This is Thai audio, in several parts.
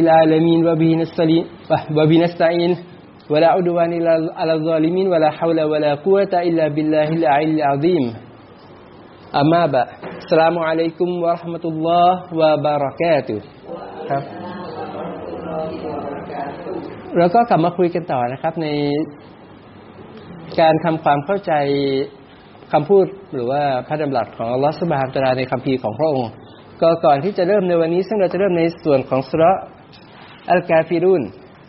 العالمين وبه نستعين وبه نستعين ولا عدوان إلا على الظالمين ولا حول ولا قوة إلا بالله العلي العظيم أما بعد السلام عليكم ورحمة الله وبركاته ครับ แล้วก็กลับมาคุยกันต่อนะครับ ในการทำความเข้าใจคำพูดหรือว่าพระดำรัสของอัลลอฮฺสุบฮานตะลาในคัมภีร์ของพระองค์ ก็ก่อนที่จะเริ่มในวันนี้ ซึ่งเราจะเริ่มในส่วนของสุร อัลกาฟิรุน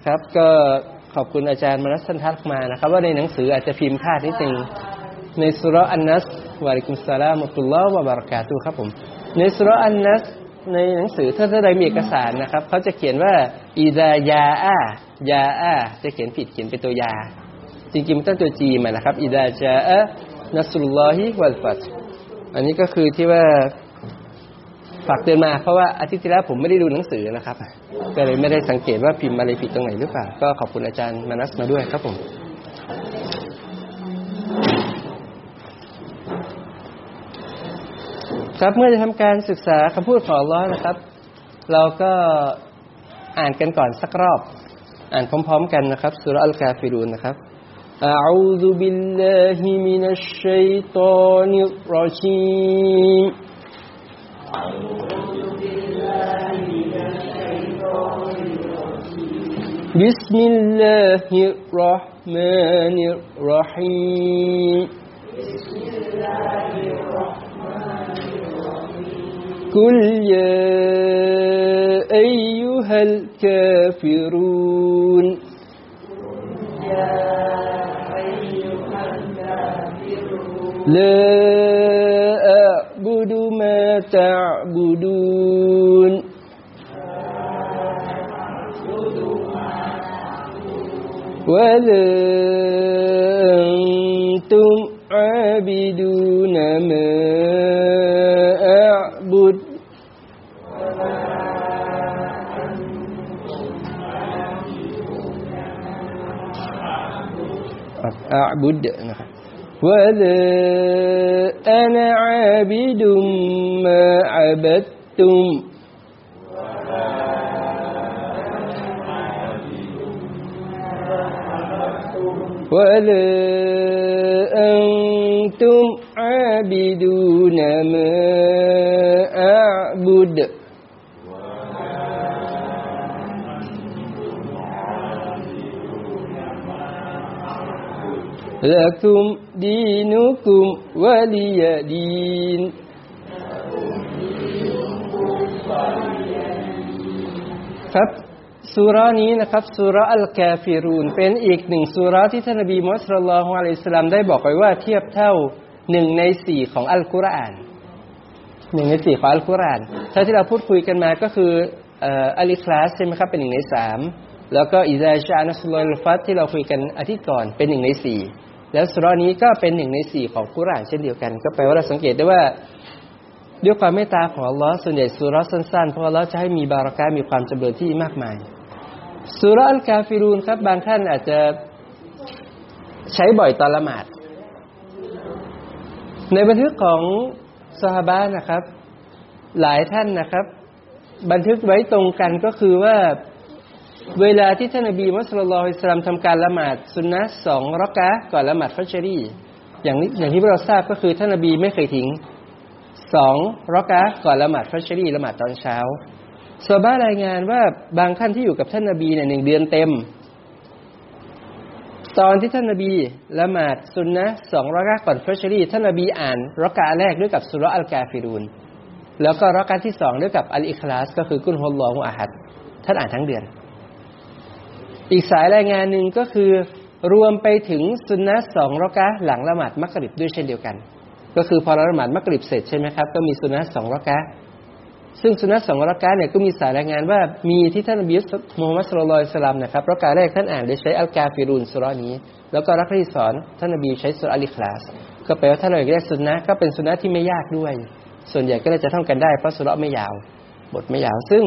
ครับ ก็ขอบคุณอาจารย์มนัสสันทักมานะครับ ว่าในหนังสืออาจจะพิมพ์พลาดนิดนึงในสุรอันนัสวะลิกุมสลามอัตุลลอฮ์วะบารักาตุครับผม ในสุรอันนัสในหนังสือถ้าท่านใดมีเอกสารนะครับเขาจะเขียนว่าอีดายาอายาอาจะเขียนผิดเขียนเป็นตัวยา จริงๆมันต้องตัวจีมานะครับอีดาจาอะนัสุลลอฮิวัลฟัตอันนี้ก็คือที่ว่า ฝากเตือนมา เพราะว่าอาทิตย์ที่แล้วผมไม่ได้ดูหนังสือนะครับ ก็เลยไม่ได้สังเกตว่าพิมพ์อะไรผิดตรงไหนหรือเปล่า ก็ขอบคุณอาจารย์มานัสมาด้วยครับผม ครับเมื่อจะทำการศึกษาคำพูดของอัลลอฮ์นะครับ เราก็อ่านกันก่อนสักรอบ อ่านพร้อมๆกันนะครับสุรอัลกาฟิรูนนะครับ أعوذ بالله من الشيطان الرجيم بسم الله الرحمن الرحيم بسم الله الرحمن الرحيم قل يا أيها الكافرون يا أيها الكافرون لا أعبد ما تعبدون. ولا أنتم عابدون ما أعبد. أعبد. ولا أنا عابد ما عبدتم ولا أنتم عابدون ما أعبد لكم دينكم ولي دين ครับสุรานี้นะครับสุราอัลกาฟิรูนเป็นอีกหนึ่งสุราที่ท่านนบีมุฮัมมัดสุลลัลฮุอะลัยฮิสสลามได้บอกไว้ว่าเทียบเท่าหนึ่งในสี่ของอัลกุรอานหนึ่งในสี่ของอัลกุรอานถ้าที่เราพูดคุยกันมาก็คืออัลิคลาสใช่ไหมครับเป็นหนึ่งในสามแล้วก็อิซาชานัสลลฟัตที่เราคุยกันอาทิตย์ก่อนเป็นหนึ่งในสี่ แล้วสุรานี้ก็เป็นหนึ่งในสี่ของกุรานเช่นเดียวกัน ก็แปลว่าเราสังเกตได้ว่า ด้วยความเมตตาของอัลลอฮ์ส่วนใหญ่สุราสั้นๆเพราะอัลลอฮ์จะให้มีบารักะมีความจำเริญที่มากมายสุราอัลกาฟิรูนครับ บางท่านอาจจะใช้บ่อยตอนละหมาด ในบันทึกของซาฮาบะนะครับ หลายท่านนะครับ บันทึกไว้ตรงกันก็คือว่า เวลาที่ท่านนบีมุสลิมอิสลามทำการละหมาดสุนนะสองรักะก่อนละหมาดฟัชรีอย่างนี้อย่างที่เราทราบก็คือท่านนบีไม่เคยทิ้งสองรักะก่อนละหมาดฟัชรีละหมาดตอนเช้าซอบ้ารายงานว่าบางท่านที่อยู่กับท่านนบีเนี่ยหนึ่งเดือนเต็ม ตอนที่ท่านนบีละหมาดสุนนะสองรักะก่อนฟัชรีท่านนบีอ่านรักะแรกด้วยกับสุรอัลกาฟิรูนแล้วก็รักะที่สองด้วยกับอัลอิคลาส ก็คือกุลฮุลลอฮุอะฮัดท่านอ่านทั้งเดือน อีกสายรายงานหนึ่งก็คือ รวมไปถึงสุนนะสองรักะหลังละหมาดมักริบด้วยเช่นเดียวกัน ก็คือพอเราละหมาดมักริบเสร็จใช่ไหมครับก็มีสุนนะสองรักะซึ่งสุนัขสองรักาเนี่ยก็มีสายรายงานว่ามีที่ท่านอบีมูฮัมมัดสุลลัลสลามนะครับรักาแรกท่านอ่านได้ใช้อัลกาฟิรุนสุรานี้ แล้วก็รักที่สอนท่านอบีใช้สุรอัลิคลาส ก็แปลว่าท่านอบีแรกสุนนะก็เป็นสุนนะที่ไม่ยากด้วย ส่วนใหญ่ก็เลยจะท่องกันได้เพราะสุรไม่ยาว บทไม่ยาว ซึ่ง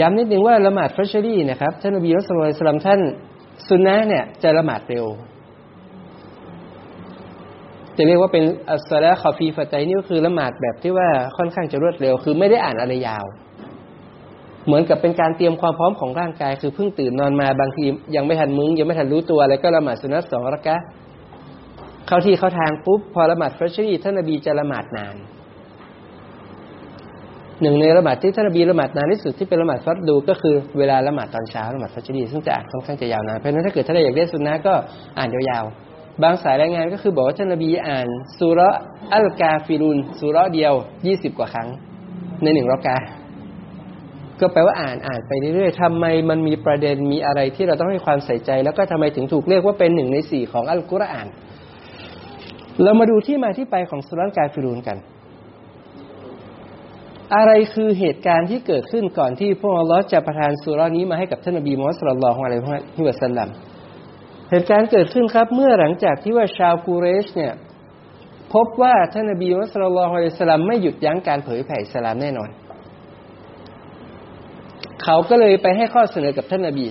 ย้ำนิดนึงว่าละหมาดฟัชรีนะครับท่านอบีสุลลัลสลามท่านสุนนะเนี่ยจะละหมาดเร็ว จะเรียกว่าเป็นอัสลาคอฟีฟะใจนี่ก็คือละหมาดแบบที่ว่าค่อนข้างจะรวดเร็ว คือไม่ได้อ่านอะไรยาว เหมือนกับเป็นการเตรียมความพร้อมของร่างกาย คือเพิ่งตื่นนอนมาบางทียังไม่ทันมุ้งยังไม่ทันรู้ตัวอะไรก็ละหมาดสุนัตสองรักะเข้าที่เข้าทางปุ๊บพอละหมาดฟัชรีท่านนบีจะละหมาดนาน หนึ่งในละหมาดที่ท่านบีละหมาดนานที่สุดที่เป็นละหมาดฟัดดู ก็คือเวลาละหมาดตอนเช้าละหมาดฟัชรีซึ่งจะอ่านค่อนข้างจะยาวนานเพราะฉะนั้นถ้าเกิดท่านอยากได้สุนนะก็อ่านยาวๆบางสายรายงานก็คือบอกว่าท่านบีอ่านสุรอัลกาฟิรุนสุรเดียวยี่สิบกว่าครั้ง ในหนึ่งรอกาก็แปลว่าอ่านอ่านไปเรื่อยๆทำไมมันมีประเด็นมีอะไรที่เราต้องให้ความใส่ใจ แล้วก็ทำไมถึงถูกเรียกว่าเป็นหนึ่งในสี่ของอัลกุรอาน เรามาดูที่มาที่ไปของสุรกาฟิรุนกัน อะไรคือเหตุการณ์ที่เกิดขึ้นก่อนที่พระองค์จะประทานสุรานี้มาให้กับท่านนบีมุฮัมมัดสุลลัลของอะไรพวกนี้วะสัลลัมเหตุการณ์เกิดขึ้นครับ เมื่อหลังจากที่ว่าชาวกูเรชเนี่ย พบว่าท่านนบีมุฮัมมัดสุลลัลของอะลัยสลามไม่หยุดยั้งการเผยแผ่อิสลามแน่นอน เขาก็เลยไปให้ข้อเสนอกับท่านนบี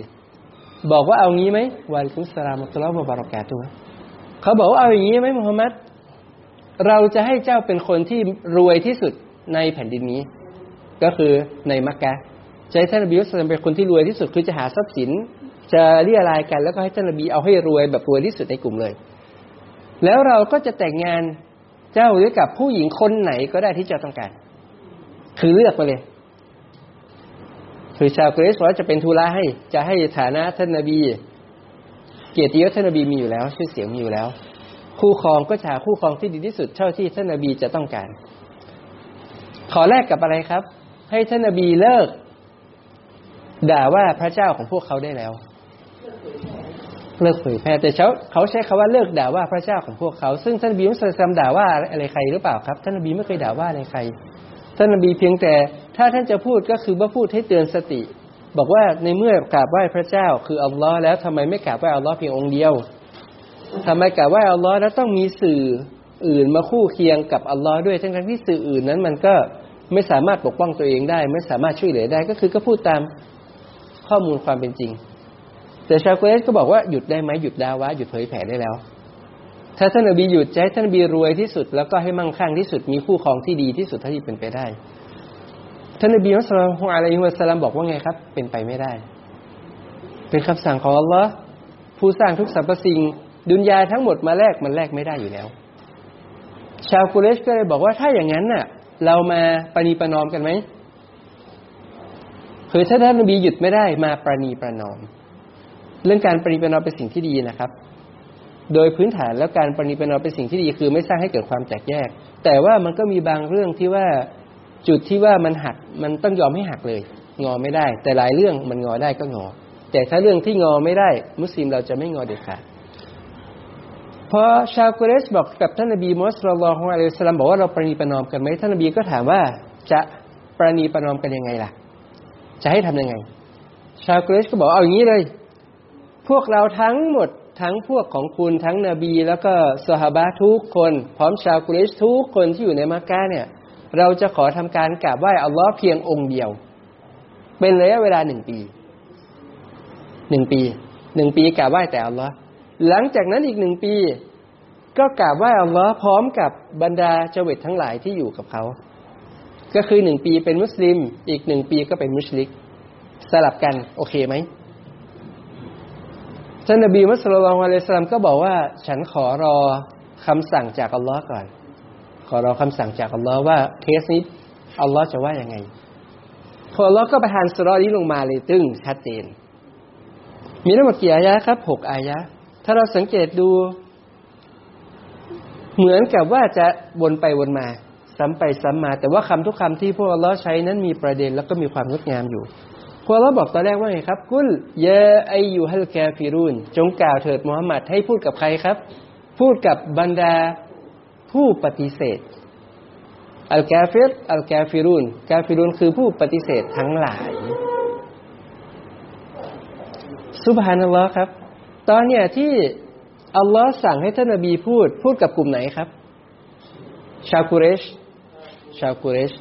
บอกว่าเอางี้ไหมวาลิคุสลามุตุลาบารอกาตัวเขาบอกว่าเอาอย่างนี้ไหมมุฮัมมัดเราจะให้เจ้าเป็นคนที่รวยที่สุด ในแผ่นดินนี้ ก็คือในมักกะจะให้ท่านนบีมุสลิมเป็นคนที่รวยที่สุดคือจะหาทรัพย์สิน จะเรียรายกัน แล้วก็ให้ท่านนบีเอาให้รวยแบบรวยที่สุดในกลุ่มเลย แล้วเราก็จะแต่งงานเจ้าหรือกับผู้หญิงคนไหนก็ได้ที่เจ้าต้องการ คือเลือกมาเลยคือชาวกรีซว่าจะเป็นทูลาให้ จะให้ฐานะท่านนบี เกียรติยศท่านนบีมีอยู่แล้วชื่อเสียงมีอยู่แล้ว คู่ครองก็จะหาคู่ครองที่ดีที่สุดเท่าที่ท่านนบีจะต้องการ ขอแลกกับอะไรครับ ให้ท่านนบีเลิก ด่าว่าพระเจ้าของพวกเขาได้แล้ว เลิกเผยแพร่แต่เขาเขาใช้คาว่าเลิกด่าว่าพระเจ้าของพวกเขา ซึ่งท่านนบีมุสลิมด่าว่าอะไรใครหรือเปล่าครับ ท่านนบีไม่เคยด่าว่าอะไรใคร ท่านนบีเพียงแต่ถ้าท่านจะพูดก็คือว่าพูดให้เตือนสติ บอกว่าในเมื่อกราบไหว้พระเจ้า คืออัลลอฮ์แล้วทำไมไม่กราบไหว้อัลลอฮ์เพียงองค์เดียวทำไมกราบไหว้อัลลอฮ์แล้วต้องมีสื่ออื่นมาคู่เคียงกับอัลลอฮ์ด้วยทั้งที่สื่ออื่นนั้นมันก็ ไม่สามารถปกป้องตัวเองได้ ไม่สามารถช่วยเหลือได้ก็คือก็พูดตามข้อมูลความเป็นจริง แต่ชาวเกรสก็บอกว่าหยุดได้ไหมหยุดดาวะหยุดเผยแผ่ได้แล้ว ถ้าท่านอบีหยุดใจท่านอบีรวยที่สุด แล้วก็ให้มั่งคั่งที่สุดมีคู่ครองที่ดีที่สุดเท่าที่เป็นไปได้ ท่านอบีอัสลามของอะลัยฮิวะสลามบอกว่าไงครับ เป็นไปไม่ได้ เป็นคำสั่งของอัลลอฮ์ผู้สร้างทุกสรรพสิ่ง ดุนยาทั้งหมดมาแลกมันแลกไม่ได้อยู่แล้ว ชาวกุเรชก็เลยบอกว่าถ้าอย่างนั้นน่ะ เรามาปณีประนอมกันไหมคือถ้าท่านนบีหยุดไม่ได้มาปรนีประนอม เรื่องการปณีประนอมเป็นสิ่งที่ดีนะครับ โดยพื้นฐานแล้วการปณิประนอมเป็นสิ่งที่ดีคือไม่สร้างให้เกิดความแตกแยก แต่ว่ามันก็มีบางเรื่องที่ว่าจุดที่ว่ามันหักมันต้องยอมให้หักเลย งอไม่ได้ แต่หลายเรื่องมันงอได้ก็งอ แต่ถ้าเรื่องที่งอไม่ได้ มุสลิมเราจะไม่งอเด็ดขาด พอชาวกุเรชบอกกับท่านนบีมุสลิมลอฮ์อะลัยสลามบอกว่าเราปรณีประนอมกันไหมท่านนบีก็ถามว่าจะปรณีประนอมกันยังไงล่ะ จะให้ทำยังไง ชาวกุเรชก็บอกเอาอย่างนี้เลย พวกเราทั้งหมดทั้งพวกของคุณทั้งนบี แล้วก็สหบาทุกคน พร้อมชาวกุเรชทุกคนที่อยู่ในมักกะเนี่ย เราจะขอทำการกราบไหว้อัลลอฮ์เพียงองค์เดียว เป็นระยะเวลาหนึ่งปีหนึ่งปีหนึ่งปีกราบไหว้แต่อัลลอฮ์ หลังจากนั้นอีกหนึ่งปี ก็กราบไหว้อัลลอฮ์พร้อมกับบรรดาเจวิตทั้งหลายที่อยู่กับเขา ก็คือหนึ่งปีเป็นมุสลิม อีกหนึ่งปีก็เป็นมุชลิก สลับกันโอเคไหมท่านนบีมุสลิมอะลัยสลามก็บอกว่า ฉันขอรอคำสั่งจากอัลลอฮ์ก่อน ขอรอคำสั่งจากอัลลอฮ์ว่าเคสนี้อัลลอฮ์จะว่ายังไงพออัลลอฮ์ก็ประทานสุรนี้ลงมาเลยตึ้งชัดเจน มีทั้งหมดกี่อายะครับหกอายะ ถ้าเราสังเกตดู เหมือนกับว่าจะวนไปวนมา ซ้ำไปซ้ำมา แต่ว่าคำทุกคำที่พระองค์อัลลอฮ์ใช้นั้นมีประเด็นแล้วก็มีความงดงามอยู่พวกเราบอกตอนแรกว่าไงครับ قل يا أيها الكافرونจงกล่าวเถิดมุฮัมมัดให้พูดกับใครครับ พูดกับบรรดาผู้ปฏิเสธالكافر الكافرون كافرونคือผู้ปฏิเสธทั้งหลาย سبحان اللهครับ ตอนเนี้ยที่อัลลอฮ์สั่งให้ท่านนบีพูด พูดกับกลุ่มไหนครับ ชาวกุเรช ชาวกุเรช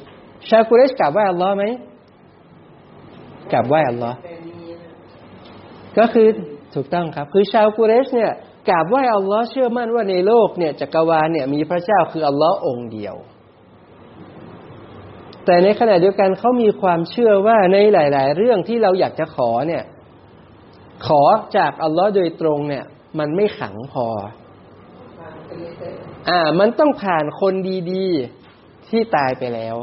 ชาวกุเรชกล่าวว่าอัลลอฮ์ไหมกราบไหว้อัลลอฮ์ก็คือถูกต้องครับ คือชาวกุเรชเนี่ยกราบไหว้อัลลอฮ์เชื่อมั่นว่าในโลกเนี่ยจักรวาลเนี่ยมีพระเจ้าคืออัลลอฮ์องเดียว แต่ในขณะเดียวกันเขามีความเชื่อว่าในหลาย ๆ เรื่องที่เราอยากจะขอเนี่ย ขอจากอัลลอฮ์โดยตรงเนี่ย มันไม่ขังพอ อ่า มันต้องผ่านคนดีๆ ที่ตายไปแล้ว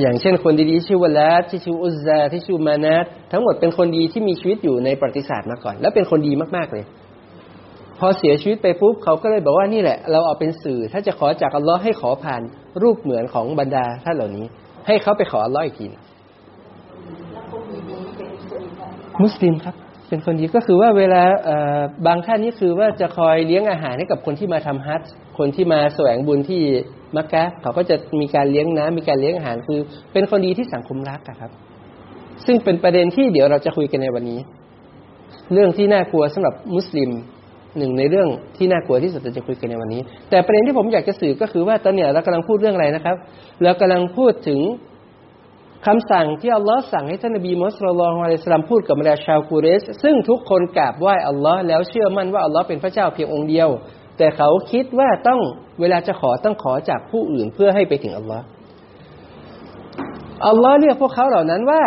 อย่างเช่นคนดีๆชื่อวลาที่ชื่ออุซซาที่ชื่อมานัตทั้งหมดเป็นคนดีที่มีชีวิตอยู่ในประวัติศาสตร์มาก่อน และเป็นคนดีมากๆเลย พอเสียชีวิตไปปุ๊บเขาก็เลยบอกว่านี่แหละ เราเอาเป็นสื่อ ถ้าจะขอจากอัลลอฮ์ให้ขอผ่านรูปเหมือนของบรรดาท่านเหล่านี้ ให้เขาไปขออัลลอฮ์อีกที มุสลิมครับ เป็นคนดีก็คือว่าเวลาบางท่านนี่คือว่าจะคอยเลี้ยงอาหารให้กับคนที่มาทำฮัจคนที่มาแสวงบุญที่มักกะเขาก็จะมีการเลี้ยงน้ำมีการเลี้ยงอาหารคือ เป็นคนดีที่สังคมรักครับ ซึ่งเป็นประเด็นที่เดี๋ยวเราจะคุยกันในวันนี้ เรื่องที่น่ากลัวสำหรับมุสลิมหนึ่งในเรื่องที่น่ากลัวที่สุดจะคุยกันในวันนี้ แต่ประเด็นที่ผมอยากจะสื่อก็คือว่าตอนเนี้ยเรากำลังพูดเรื่องอะไรนะครับ เรากำลังพูดถึง คำสั่งที่อัลลอฮ์สั่งให้ท่านนบีมุสลิมอะลัยสลามพูดกับบรรดาชาวกูเรส ซึ่งทุกคนกราบไหว้อัลลอฮ์แล้วเชื่อมั่นว่าอัลลอฮ์เป็นพระเจ้าเพียงองค์เดียว แต่เขาคิดว่าต้องเวลาจะขอต้องขอจากผู้อื่นเพื่อให้ไปถึงอัลลอฮ์อัลลอฮ์เรียกพวกเขาเหล่านั้นว่า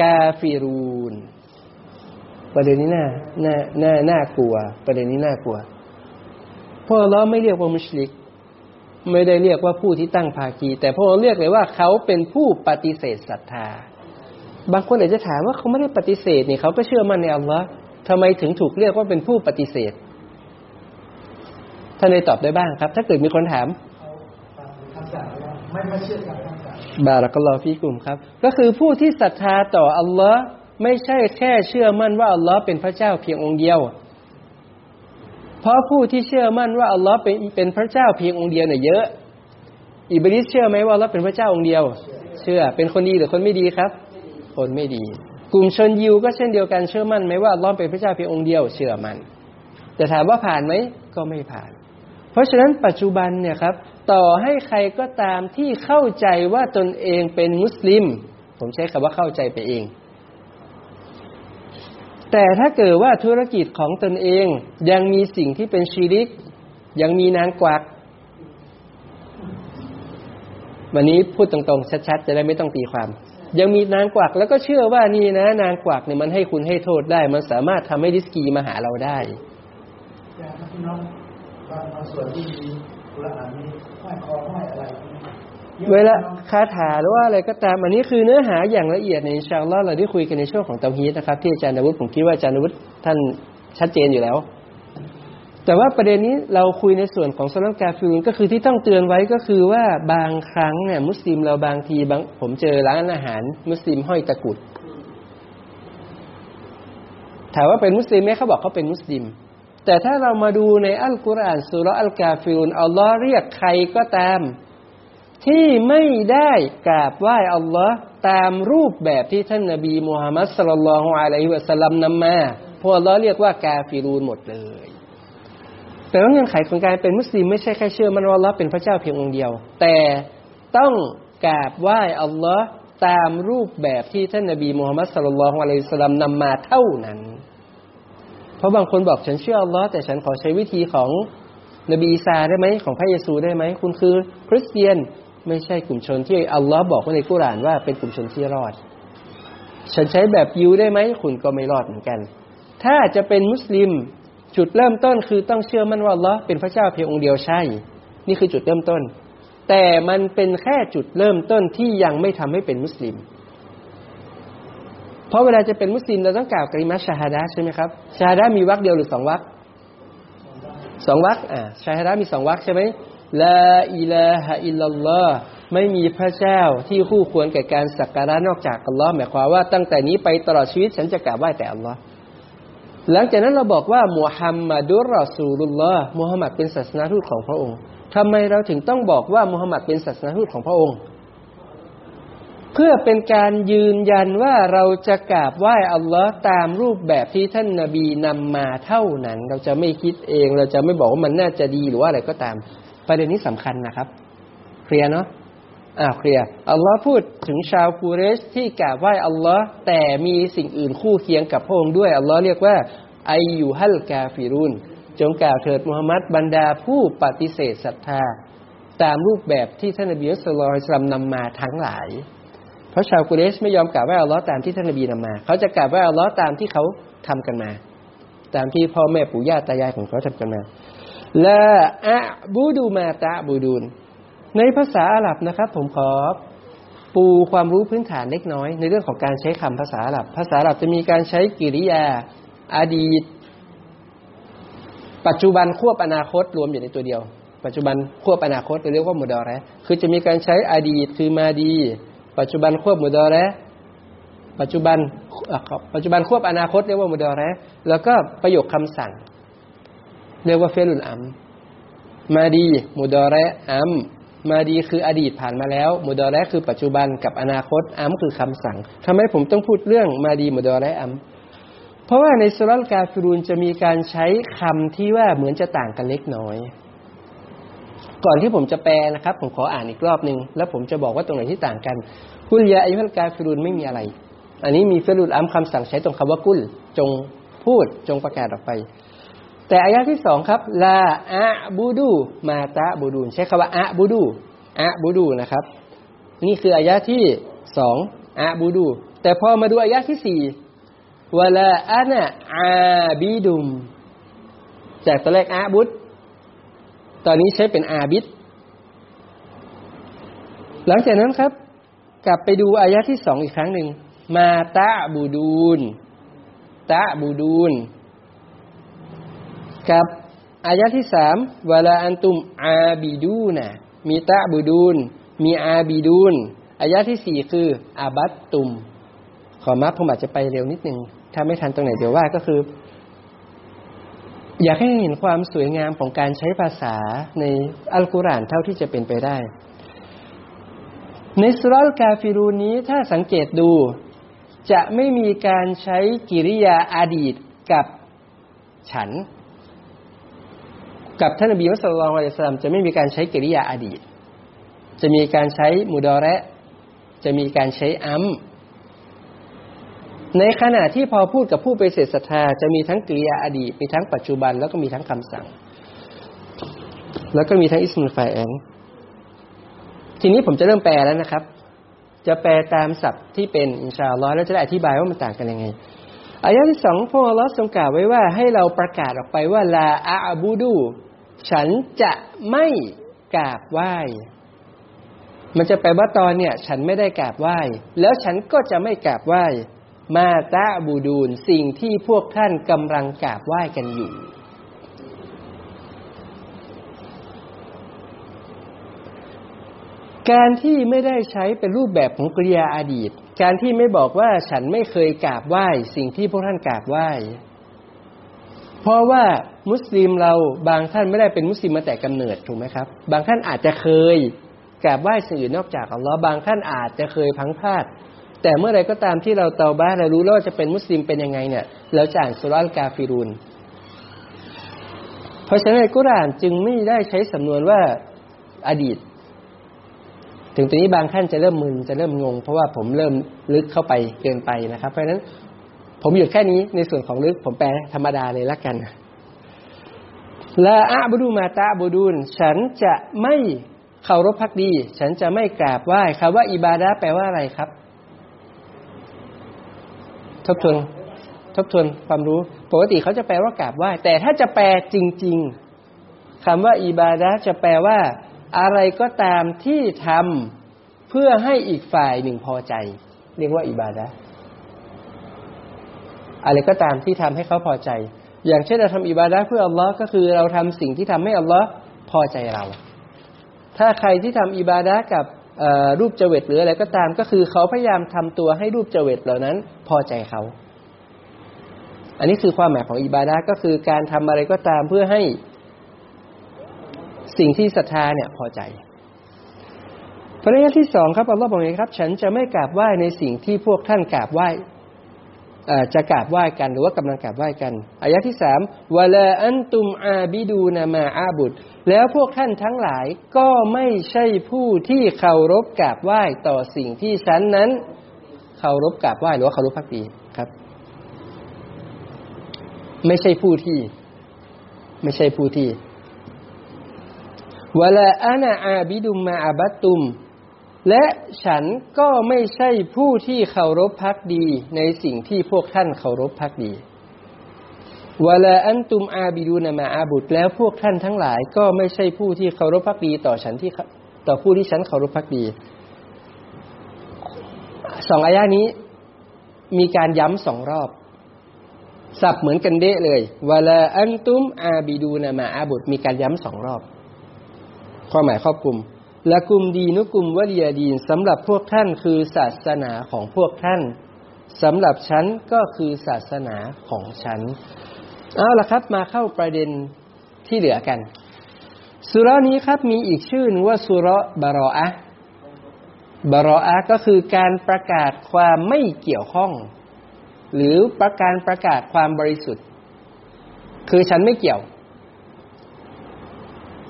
กาฟิรูนประเด็นนี้น่าน่าน่าน่ากลัว ประเด็นนี้น่ากลัวพวกเราไม่เรียกว่ามุชลิก ไม่ได้เรียกว่าผู้ที่ตั้งภาคี แต่พวกเราเรียกเลยว่าเขาเป็นผู้ปฏิเสธศรัทธา บางคนอาจจะถามว่าเขาไม่ได้ปฏิเสธนี่เขาก็เชื่อมั่นในอัลลอฮ์ทำไมถึงถูกเรียกว่าเป็นผู้ปฏิเสธท่านได้ตอบได้บ้างครับ ถ้าเกิดมีคนถามไม่ไม่เชื่อการคำสั่งบารักลอฟีกลุ่มครับ ก็คือผู้ที่ศรัทธาต่ออัลลอฮ์ไม่ใช่แค่เชื่อมั่นว่าอัลลอฮ์เป็นพระเจ้าเพียงองค์เดียว เพราะผู้ที่เชื่อมั่นว่าอัลลอฮ์เป็นเป็นพระเจ้าเพียงองค์เดียวเนี่ยเยอะ อิบลิสเชื่อไหมว่าอัลลอฮ์เป็นพระเจ้าองค์เดียว เชื่อ เป็นคนดีหรือคนไม่ดีครับ คนไม่ดี กลุ่มชนยิวก็เช่นเดียวกันเชื่อมั่นไหมว่าอัลลอฮ์เป็นพระเจ้าเพียงองค์เดียว เชื่อมั่น แต่ถามว่าผ่านไหมก็ไม่ผ่าน เพราะฉะนั้นปัจจุบันเนี่ยครับ ต่อให้ใครก็ตามที่เข้าใจว่าตนเองเป็นมุสลิม ผมใช้คำว่าเข้าใจไปเอง แต่ถ้าเกิดว่าธุรกิจของตนเองยังมีสิ่งที่เป็นชีริก ยังมีนางกวัก วันนี้พูดตรงๆ ชัดๆ จะได้ไม่ต้องตีความ ยังมีนางกวักแล้วก็เชื่อว่านี่นะ นางกวักเนี่ยมันให้คุณให้โทษได้ มันสามารถทำให้ดิสกีมาหาเราได้พี่น้องบางส่วนที่มีกุละอ่านนี้ห้อยคอห้อยอะไร เวลาคาถาหรือว่าอะไรก็ตามอันนี้คือเนื้อหาอย่างละเอียดในชาลอเราได้คุยกันในช่วงของเตาฮีตนะครับ ที่อาจารย์นวุฒิผมคิดว่าอาจารย์นวุฒิท่านชัดเจนอยู่แล้ว แต่ว่าประเด็นนี้เราคุยในส่วนของสลัมกาฟิลก็คือที่ต้องเตือนไว้ก็คือว่าบางครั้งเนี่ยมุสลิมเราบางทีบางผมเจอร้านอาหาร มุสลิมห้อยตะกุดถามว่าเป็นมุสลิมไหมเขาบอกเขาเป็นมุสลิม แต่ถ้าเรามาดูในอัลกุรอานซูเราะฮ์อัลกาฟิรูนอัลลอฮ์เรียกใครก็ตาม ที่ไม่ได้กราบไหว้อัลลอฮ์ตามรูปแบบที่ท่านนบีมูฮัมมัดصلى الله عليه وسلمนำมาพระองค์อัลลอฮ์เรียกว่ากาฟิรูนหมดเลย แต่ว่าเงื่อนไขของการเป็นมุสลิมไม่ใช่แค่เชื่อมั่นว่าอัลลอฮ์เป็นพระเจ้าเพียงองค์เดียว แต่ต้องกราบไหว้อัลลอฮ์ตามรูปแบบที่ท่านนบีมูฮัมมัดสุลลัลฮุอะลัยฮิวะสัลลัมนำมาเท่านั้น เพราะบางคนบอกฉันเชื่ออัลลอฮ์แต่ฉันขอใช้วิธีของนบีอีสาได้ไหมของพระเยซูได้ไหมคุณคือคริสเตียน ไม่ใช่กลุ่มชนที่อัลลอฮ์บอกไว้ในกุรานว่าเป็นกลุ่มชนที่รอด ฉันใช้แบบยูได้ไหมคุณก็ไม่รอดเหมือนกัน ถ้าจะเป็นมุสลิม จุดเริ่มต้นคือต้องเชื่อมั่นว่าอัลลอฮ์เป็นพระเจ้าเพียงองค์เดียวใช่ นี่คือจุดเริ่มต้น แต่มันเป็นแค่จุดเริ่มต้นที่ยังไม่ทำให้เป็นมุสลิม เพราะเวลาจะเป็นมุสลิมเราต้องกล่าวกริมาชาฮาดาใช่ไหมครับชาฮาดามีวรรคเดียวหรือสองวรรคสองวรรคอ่าชาฮาดามีสองวรรคใช่ไหม ลาอิลาฮะอิลลัลลอฮ์ไม่มีพระเจ้าที่คู่ควรแก่การสักการะนอกจากอัลลอฮ์หมายความว่าตั้งแต่นี้ไปตลอดชีวิตฉันจะกราบไหว้แต่อัลลอฮ์หลังจากนั้นเราบอกว่ามุฮัมมัดุลรอซูลุลลอฮ์มุฮัมหมัดเป็นศาสนาทูตของพระองค์ทำไมเราถึงต้องบอกว่ามุฮัมหมัดเป็นศาสนาทูตของพระองค์ เพื่อเป็นการยืนยันว่าเราจะกราบไหว้อัลลอฮ์ตามรูปแบบที่ท่านนาบีนำมาเท่านั้น เราจะไม่คิดเอง เราจะไม่บอกว่ามันน่าจะดีหรือว่าอะไรก็ตาม ประเด็นนี้สำคัญนะครับ เคลียร์เนาะอ่าเคลียร์อัลลอฮ์พูดถึงชาวกูเรชที่กราบไหว้อัลลอฮ์แต่มีสิ่งอื่นคู่เคียงกับพระองค์ด้วยอัลลอฮ์เรียกว่าไอยูฮัลกาฟิรุนจงกล่าวเถิดมุฮัมมัดบรรดาผู้ปฏิเสธศรัทธา ตามรูปแบบที่ท่านนบีสุลต่านนำมาทั้งหลาย เพราะชาวกุเรชไม่ยอมกราบไหวอัลลอฮ์ตามที่ท่านนบีนำมา เขาจะกราบไหวอัลลอฮ์ตามที่เขาทำกันมา ตามที่พ่อแม่ปู่ย่าตายายของเขาทำกันมา ละอะบูดูมาตะบูดูนในภาษาอาหรับนะครับ ผมขอปูความรู้พื้นฐานเล็กน้อย ในเรื่องของการใช้คำภาษาอาหรับ ภาษาอาหรับจะมีการใช้กิริยาอดีต ปัจจุบันควบอนาคตรวมอยู่ในตัวเดียว ปัจจุบันควบอนาคตเรียกว่ามุดอระคือจะมีการใช้อดีตคือมาดี ปัจจุบันควบมุดอระปัจจุบันปัจจุบันควบอนาคตเรียกว่ามุดอระแล้วก็ประโยคคำสั่ง เรียกว่าเฟลุนอัมมาดีมุดอระอัมมาดีคืออดีตผ่านมาแล้วมุดอระคือปัจจุบันกับอนาคตอัมคือคำสั่งทำให้ผมต้องพูดเรื่องมาดีมุดอระอัมเพราะว่าในสุรกาฟิรูนจะมีการใช้คำที่ว่าเหมือนจะต่างกันเล็กน้อย ก่อนที่ผมจะแปลนะครับ ผมขออ่านอีกรอบหนึ่งแล้วผมจะบอกว่าตรงไหนที่ต่างกันกุลยาอายุลกาฟิรูนไม่มีอะไร อันนี้มีเฟิรูนอัมคำสั่งใช้ตรงคำว่ากุลจงพูดจงประกาศออกไป แต่อายะที่สองครับลาอะบูดู มาตะบูดูใช้คำว่าอะบูดูอะบูดูนะครับ นี่คืออายะที่สองอะบูดู แต่พอมาดูอายะที่สี่วลาอะนะอาบีดุม จากตอนแรกอาบุดตอนนี้ใช้เป็นอาบิดหลังจากนั้นครับ กลับไปดูอายะที่สองอีกครั้งหนึ่งมาตะบูดูนตะบูดูน กับอายะที่สามเวลาอันตุมอาบิดูนะมีตะบูดูน มีอาบิดูนอายะที่สี่คืออาบัตตุม ขอมาผมอาจจะไปเร็วนิดนึง ถ้าไม่ทันตรงไหนเดี๋ยวว่าก็คือ อยากให้เห็นความสวยงามของการใช้ภาษาในอัลกุรอานเท่าที่จะเป็นไปได้ ในสุรัลกาฟิรูนี้ถ้าสังเกตดู จะไม่มีการใช้กิริยาอาดีตกับฉัน กับท่านอบีมุสลิมอะลัยสลามจะไม่มีการใช้กริยาอดีต จะมีการใช้มุดอระจะมีการใช้อัมในขณะที่พอพูดกับผู้ไปเสศรัทธาจะมีทั้งกริยาอดีต มีทั้งปัจจุบันแล้วก็มีทั้งคำสั่ง แล้วก็มีทั้งอิสมุลไฟแองทีนี้ผมจะเริ่มแปลแล้วนะครับ จะแปลตามศัพท์ที่เป็นอินชาอัลลอฮ์แล้วจะได้อธิบายว่ามันต่างกันยังไงอายะที่สองพระอัลลอฮ์ทรงกล่าวไว้ว่าให้เราประกาศออกไปว่าลาอาบูดู ฉันจะไม่กราบไหว้ มันจะแปลว่าตอนเนี่ย ฉันไม่ได้กราบไหว้ แล้วฉันก็จะไม่กราบไหว้ มาตะบูดูนสิ่งที่พวกท่านกำลังกราบไหว้กันอยู่ การที่ไม่ได้ใช้เป็นรูปแบบของกริยาอดีต การที่ไม่บอกว่าฉันไม่เคยกราบไหว้ สิ่งที่พวกท่านกราบไหว้ เพราะว่า มุสลิมเราบางท่านไม่ได้เป็นมุสลิมมาแต่กำเนิดถูกไหมครับ บางท่านอาจจะเคยกราบไหว้สิ่งอื่นนอกจากอัลลอฮ์บางท่านอาจจะเคยพังพลาด แต่เมื่อไรก็ตามที่เราเตาบ้าเรารู้แล้วว่าจะเป็นมุสลิมเป็นยังไงเนี่ยเราจะอ่านสุรัลกาฟิรุนเพราะฉะนั้นกุรานจึงไม่ได้ใช้สำนวนว่าอดีต ถึงตรงนี้บางท่านจะเริ่มมึนจะเริ่มงง เพราะว่าผมเริ่มลึกเข้าไปเกินไปนะครับ เพราะฉะนั้นผมหยุดแค่นี้ในส่วนของลึกผมแปลธรรมดาเลยละกัน ลาอะบูดูมาตะบูดูนฉันจะไม่เคารพพักดี ฉันจะไม่กราบไหว้คำว่าอิบาดะแปลว่าอะไรครับ ทบทวนทบทวนความรู้ ปกติเขาจะแปลว่ากราบไหว้ แต่ถ้าจะแปลจริง ๆคำว่าอิบาดะจะแปลว่า อะไรก็ตามที่ทำเพื่อให้อีกฝ่ายหนึ่งพอใจ เรียกว่าอิบาดะอะไรก็ตามที่ทำให้เขาพอใจ อย่างเช่นเราทำอิบาดะเพื่ออัลลอฮ์ก็คือเราทำสิ่งที่ทำให้อัลลอฮ์พอใจเรา ถ้าใครที่ทำอิบาดะกับรูปเจวิตหรืออะไรก็ตามก็คือเขาพยายามทำตัวให้รูปเจวิตเหล่านั้นพอใจเขา อันนี้คือความหมายของอิบาดะก็คือการทำอะไรก็ตามเพื่อให้สิ่งที่ศรัทธาเนี่ยพอใจประเด็นที่สองครับอัลลอฮ์บอกเลยครับ ฉันจะไม่กราบไหว้ในสิ่งที่พวกท่านกราบไหว้ จะกราบไหว้กันหรือว่ากำลังกราบไหว้กันอายะที่สามวะลาอันตุมอาบิดูนามาอาบุตแล้วพวกท่านทั้งหลายก็ไม่ใช่ผู้ที่เคารพกราบไหว้ต่อสิ่งที่ฉันนั้นเคารพกราบไหว้หรือว่าเคารพพักดีครับ ไม่ใช่ผู้ที่ ไม่ใช่ผู้ที่วลาอานาอาบิดุมมาอาบัตตุม และฉันก็ไม่ใช่ผู้ที่เคารพพักดีในสิ่งที่พวกท่านเคารพพักดีวลาอันตุมอาบิดูนามาอาบุตแล้วพวกท่านทั้งหลาย ก็ไม่ใช่ผู้ที่เคารพพักดีต่อฉันที่ต่อผู้ที่ฉันเคารพพักดีสองอายะนี้ มีการย้ำสองรอบ สับเหมือนกันเดะเลยวลาอันตุมอาบิดูนามาอาบุตมีการย้ำสองรอบความหมายครอบคลุม ละกลุ่มดีนุกลุ่มวลียดีนสำหรับพวกท่านคือศาสนาของพวกท่านสำหรับฉันก็คือศาสนาของฉัน เอาละครับมาเข้าประเด็นที่เหลือกันสุรานี้ครับมีอีกชื่อนึงว่าสุรบารออะบารออะก็คือการประกาศความไม่เกี่ยวข้อง หรือประการประกาศความบริสุทธิ์ คือฉันไม่เกี่ยว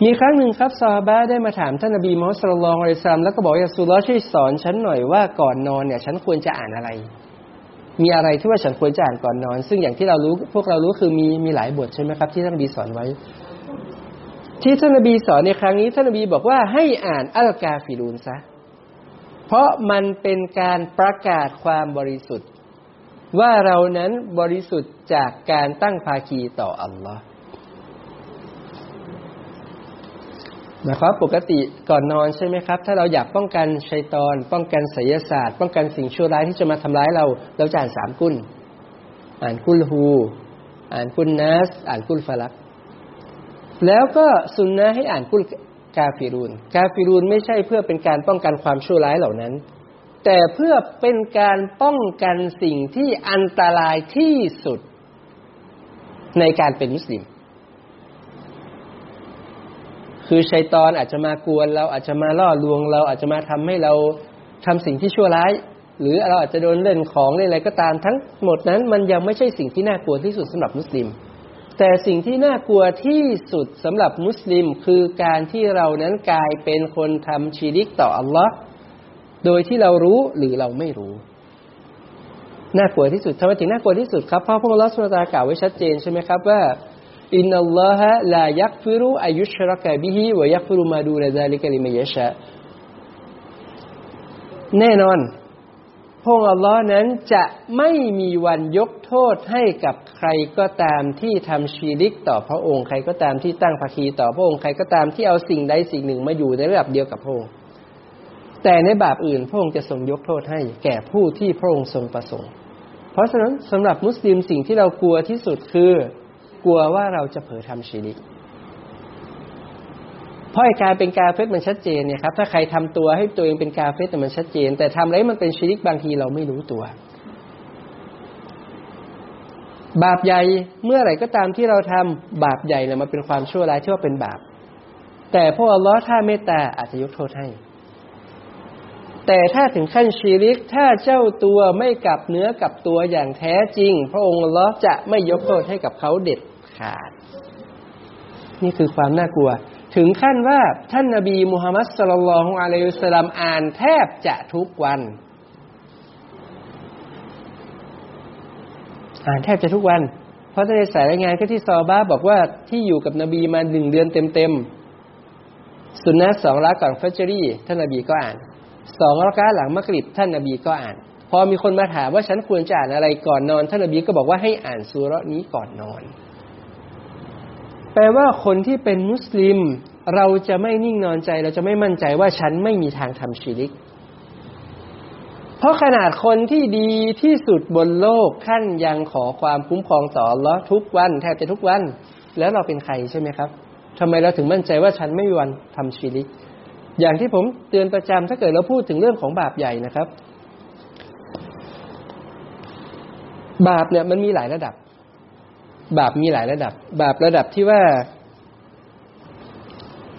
มีครั้งหนึ่งครับซาบะได้มาถามท่านนบีมุฮัมมัดสุลลัลอะลัยฮิสลามแล้วก็บอกยาสุลช่วยสอนฉันหน่อยว่าก่อนนอนเนี่ยฉันควรจะอ่านอะไร มีอะไรที่ว่าฉันควรจะอ่านก่อนนอน ซึ่งอย่างที่เรารู้พวกเรารู้คือมีมีหลายบทใช่ไหมครับ ที่ท่านนบีสอนไว้ ที่ท่านนบีสอนในครั้งนี้ ท่านนบีบอกว่าให้อ่านอัลกาฟิรูนซะเพราะมันเป็นการประกาศความบริสุทธิ์ ว่าเรานั้นบริสุทธิ์จากการตั้งภาคีต่ออัลลอฮ์ นะครับปกติก่อนนอนใช่ไหมครับ ถ้าเราอยากป้องกันชัยตอน ป้องกันไสยศาสตร์ ป้องกันสิ่งชั่วร้ายที่จะมาทำร้ายเรา เราจะอ่านสามกุลอ่านกุลฮู อ่านกุลนัส อ่านกุลฟลัก แล้วก็สุนนะให้อ่านกุลกาฟิรูน กาฟิรูนไม่ใช่เพื่อเป็นการป้องกันความชั่วร้ายเหล่านั้น แต่เพื่อเป็นการป้องกันสิ่งที่อันตรายที่สุดในการเป็นมุสลิม คือชัยตอนอาจจะมากวนเราอาจจะมาล่อลวงเราอาจจะมาทำให้เราทำสิ่งที่ชั่วร้าย หรือเราอาจจะโดนเล่นของอะไรก็ตามทั้งหมดนั้นมันยังไม่ใช่สิ่งที่น่ากลัวที่สุดสำหรับมุสลิม แต่สิ่งที่น่ากลัวที่สุดสำหรับมุสลิม คือการที่เรานั้นกลายเป็นคนทำชีริกต่ออัลลอฮ์โดยที่เรารู้หรือเราไม่รู้น่ากลัวที่สุดทำไมถึงน่ากลัวที่สุดครับเพราะพระองค์ลอสุลตากล่าวไว้ชัดเจนใช่ไหมครับว่า อินนัลลอฮะลายักฟิรุอายุชรักบิฮิวยักฟิรุมาดูลาซาลิกลิมยชะแน่นอนพระองค์อัลลอฮ์นั้นจะไม่มีวันยกโทษให้กับใครก็ตามที่ทำชีริกต่อพระองค์ ใครก็ตามที่ตั้งภาคีต่อพระองค์ใครก็ตามที่เอาสิ่งใดสิ่งหนึ่งมาอยู่ในระดับเดียวกับพระองค์แต่ในบาปอื่นพระองค์จะทรงยกโทษให้แก่ผู้ที่พระองค์ทรงประสงค์ เพราะฉะนั้นสำหรับมุสลิมสิ่งที่เรากลัวที่สุดคือ กลัวว่าเราจะเผลอทำชีริกเพราะการเป็นกาเฟสมันชัดเจนเนี่ยครับถ้าใครทำตัวให้ตัวเองเป็นกาเฟสแต่มันชัดเจน แต่ทำอะไรมันเป็นชีริกบางทีเราไม่รู้ตัว บาปใหญ่เมื่อไหร่ก็ตามที่เราทำบาปใหญ่เนี่ยมันเป็นความชั่วร้ายที่ว่าเป็นบาป แต่พวกอัลลอฮ์ถ้าเมตตาอาจจะยกโทษให้ แต่ถ้าถึงขั้นชีริกถ้าเจ้าตัวไม่กลับเนื้อกลับตัวอย่างแท้จริง พระองค์อัลลอฮ์จะไม่ยกโทษให้กับเขาเด็ด ขาด นี่คือความน่ากลัว ถึงขั้นว่าท่านนาบีมุฮัมมัดสุลลัลของอะลัยฮุสลามอ่านแทบจะทุกวัน อ่านแทบจะทุกวัน เพราะในสายรายงานก็ที่ซอบ้าบอกว่าที่อยู่กับนบีมาหนึ่งเดือนเต็มๆสุนนะสองรักก่อนฟัจรีท่านนบีก็อ่านสองรักหลังมักริบท่านนบีก็อ่านพอมีคนมาถามว่าฉันควรจะอ่านอะไรก่อนนอน ท่านนบีก็บอกว่าให้อ่านสุรนี้ก่อนนอน แปลว่าคนที่เป็นมุสลิม เราจะไม่นิ่งนอนใจ เราจะไม่มั่นใจว่าฉันไม่มีทางทำชีริก เพราะขนาดคนที่ดีที่สุดบนโลกท่านยังขอความคุ้มครองต่อลอทุกวัน แทบจะทุกวัน แล้วเราเป็นใครใช่ไหมครับทำไมเราถึงมั่นใจว่าฉันไม่มีวันทำชีริก อย่างที่ผมเตือนประจำถ้าเกิดเราพูดถึงเรื่องของบาปใหญ่นะครับ บาปเนี่ยมันมีหลายระดับ บาปมีหลายระดับ บาประดับที่ว่า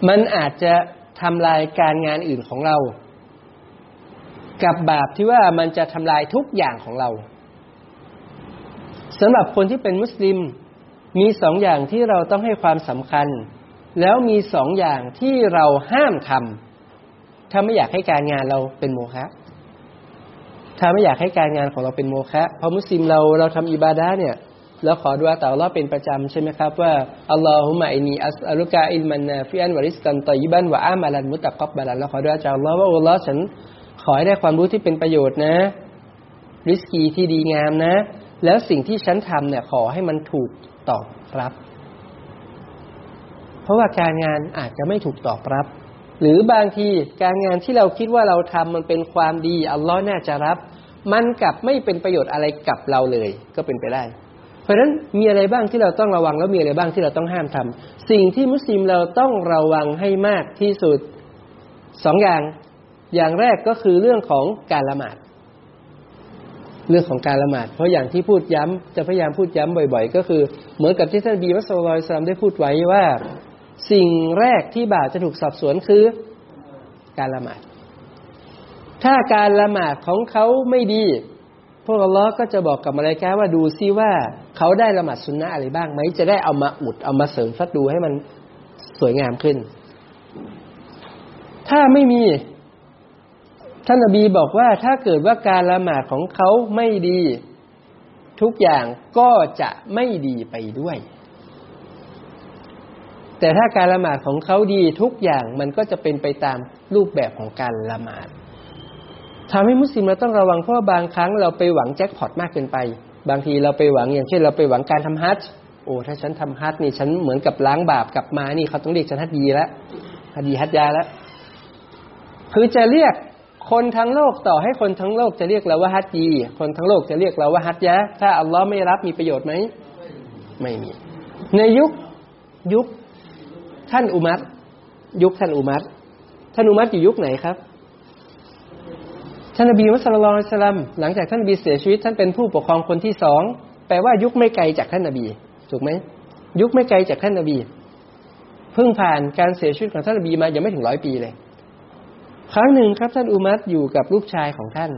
มันอาจจะทำลายการงานอื่นของเรา กับบาปที่ว่ามันจะทำลายทุกอย่างของเราสำหรับคนที่เป็นมุสลิม มีสองอย่างที่เราต้องให้ความสำคัญ แล้วมีสองอย่างที่เราห้ามทำถ้าไม่อยากให้การงานเราเป็นโมฆะถ้าไม่อยากให้การงานของเราเป็นโมฆะเพราะมุสลิมเราเราทำอิบาดะเนี่ย แล้วขอดุอาต่ออัลลอฮ์เป็นประจำใช่ไหมครับว่าอัลลอฮุมะอินีอัสอัลุกะอิลมันนาฟิอันวะริสกันตอยิบันวะอามาลันมุตะกับบาลันแล้วขอดุอาจากอัลลอฮ์ว่าอัลลอฮ์ฉันขอให้ได้ความรู้ที่เป็นประโยชน์นะ ริสกีที่ดีงามนะ แล้วสิ่งที่ฉันทำเนี่ยขอให้มันถูกตอบรับ เพราะว่าการงานอาจจะไม่ถูกตอบรับ หรือบางทีการงานที่เราคิดว่าเราทำมันเป็นความดีอัลลอฮ์น่าจะรับ มันกลับไม่เป็นประโยชน์อะไรกับเราเลย ก็เป็นไปได้ เพราะฉะนั้นมีอะไรบ้างที่เราต้องระวังแล้วมีอะไรบ้างที่เราต้องห้ามทำสิ่งที่มุสลิมเราต้องระวังให้มากที่สุดสองอย่าง อย่างแรกก็คือเรื่องของการละหมาด เรื่องของการละหมาด เพราะอย่างที่พูดย้ำจะพยายามพูดย้ำบ่อย ๆ ก็คือเหมือนกับที่ท่านบีมัสลอยสลามได้พูดไว้ว่า สิ่งแรกที่บาปจะถูกสอบสวนคือการละหมาด ถ้าการละหมาดของเขาไม่ดี พวกอัลลอฮ์ก็จะบอกกับมาเลายกาว่าดูซิว่าเขาได้ละหมาดสุนนะอะไรบ้างไหมจะได้เอามาอุดเอามาเสริมฟัดดูให้มันสวยงามขึ้น ถ้าไม่มี ท่านนบีบอกว่าถ้าเกิดว่าการละหมาดของเขาไม่ดี ทุกอย่างก็จะไม่ดีไปด้วย แต่ถ้าการละหมาดของเขาดีทุกอย่างมันก็จะเป็นไปตามรูปแบบของการละหมาด ทำให้มุสลิมเราต้องระวังเพราะว่าบางครั้งเราไปหวังแจ็คพอตมากเกินไป บางทีเราไปหวังอย่างเช่นเราไปหวังการทำฮัจจ์โอ้ถ้าฉันทำฮัจจ์นี่ฉันเหมือนกับล้างบาปกลับมานี่เขาต้องเรียกฉันฮัจญีแล้วฮัจญีฮัจยาแล้วคือจะเรียกคนทั้งโลกต่อให้คนทั้งโลกจะเรียกเราว่าฮัจญีคนทั้งโลกจะเรียกเราว่าฮัจยะถ้าอัลลอฮ์ไม่รับมีประโยชน์ไหมไม่มี ในยุคยุคท่านอุมัตยุคท่านอุมัตท่านอุมัตอยู่ยุคไหนครับ ท่านนบีมุสลิมสลัมหลังจากท่านนบีเสียชีวิต ท่านเป็นผู้ปกครองคนที่สองแปลว่ายุคไม่ไกลจากท่านนบี ถูกไหมยุคไม่ไกลจากท่านนบีเพิ่งผ่านการเสียชีวิตของท่านนบีมายังไม่ถึงร้อยปีเลย ครั้งหนึ่งครับ ท่านอุมัตอยู่กับลูกชายของท่าน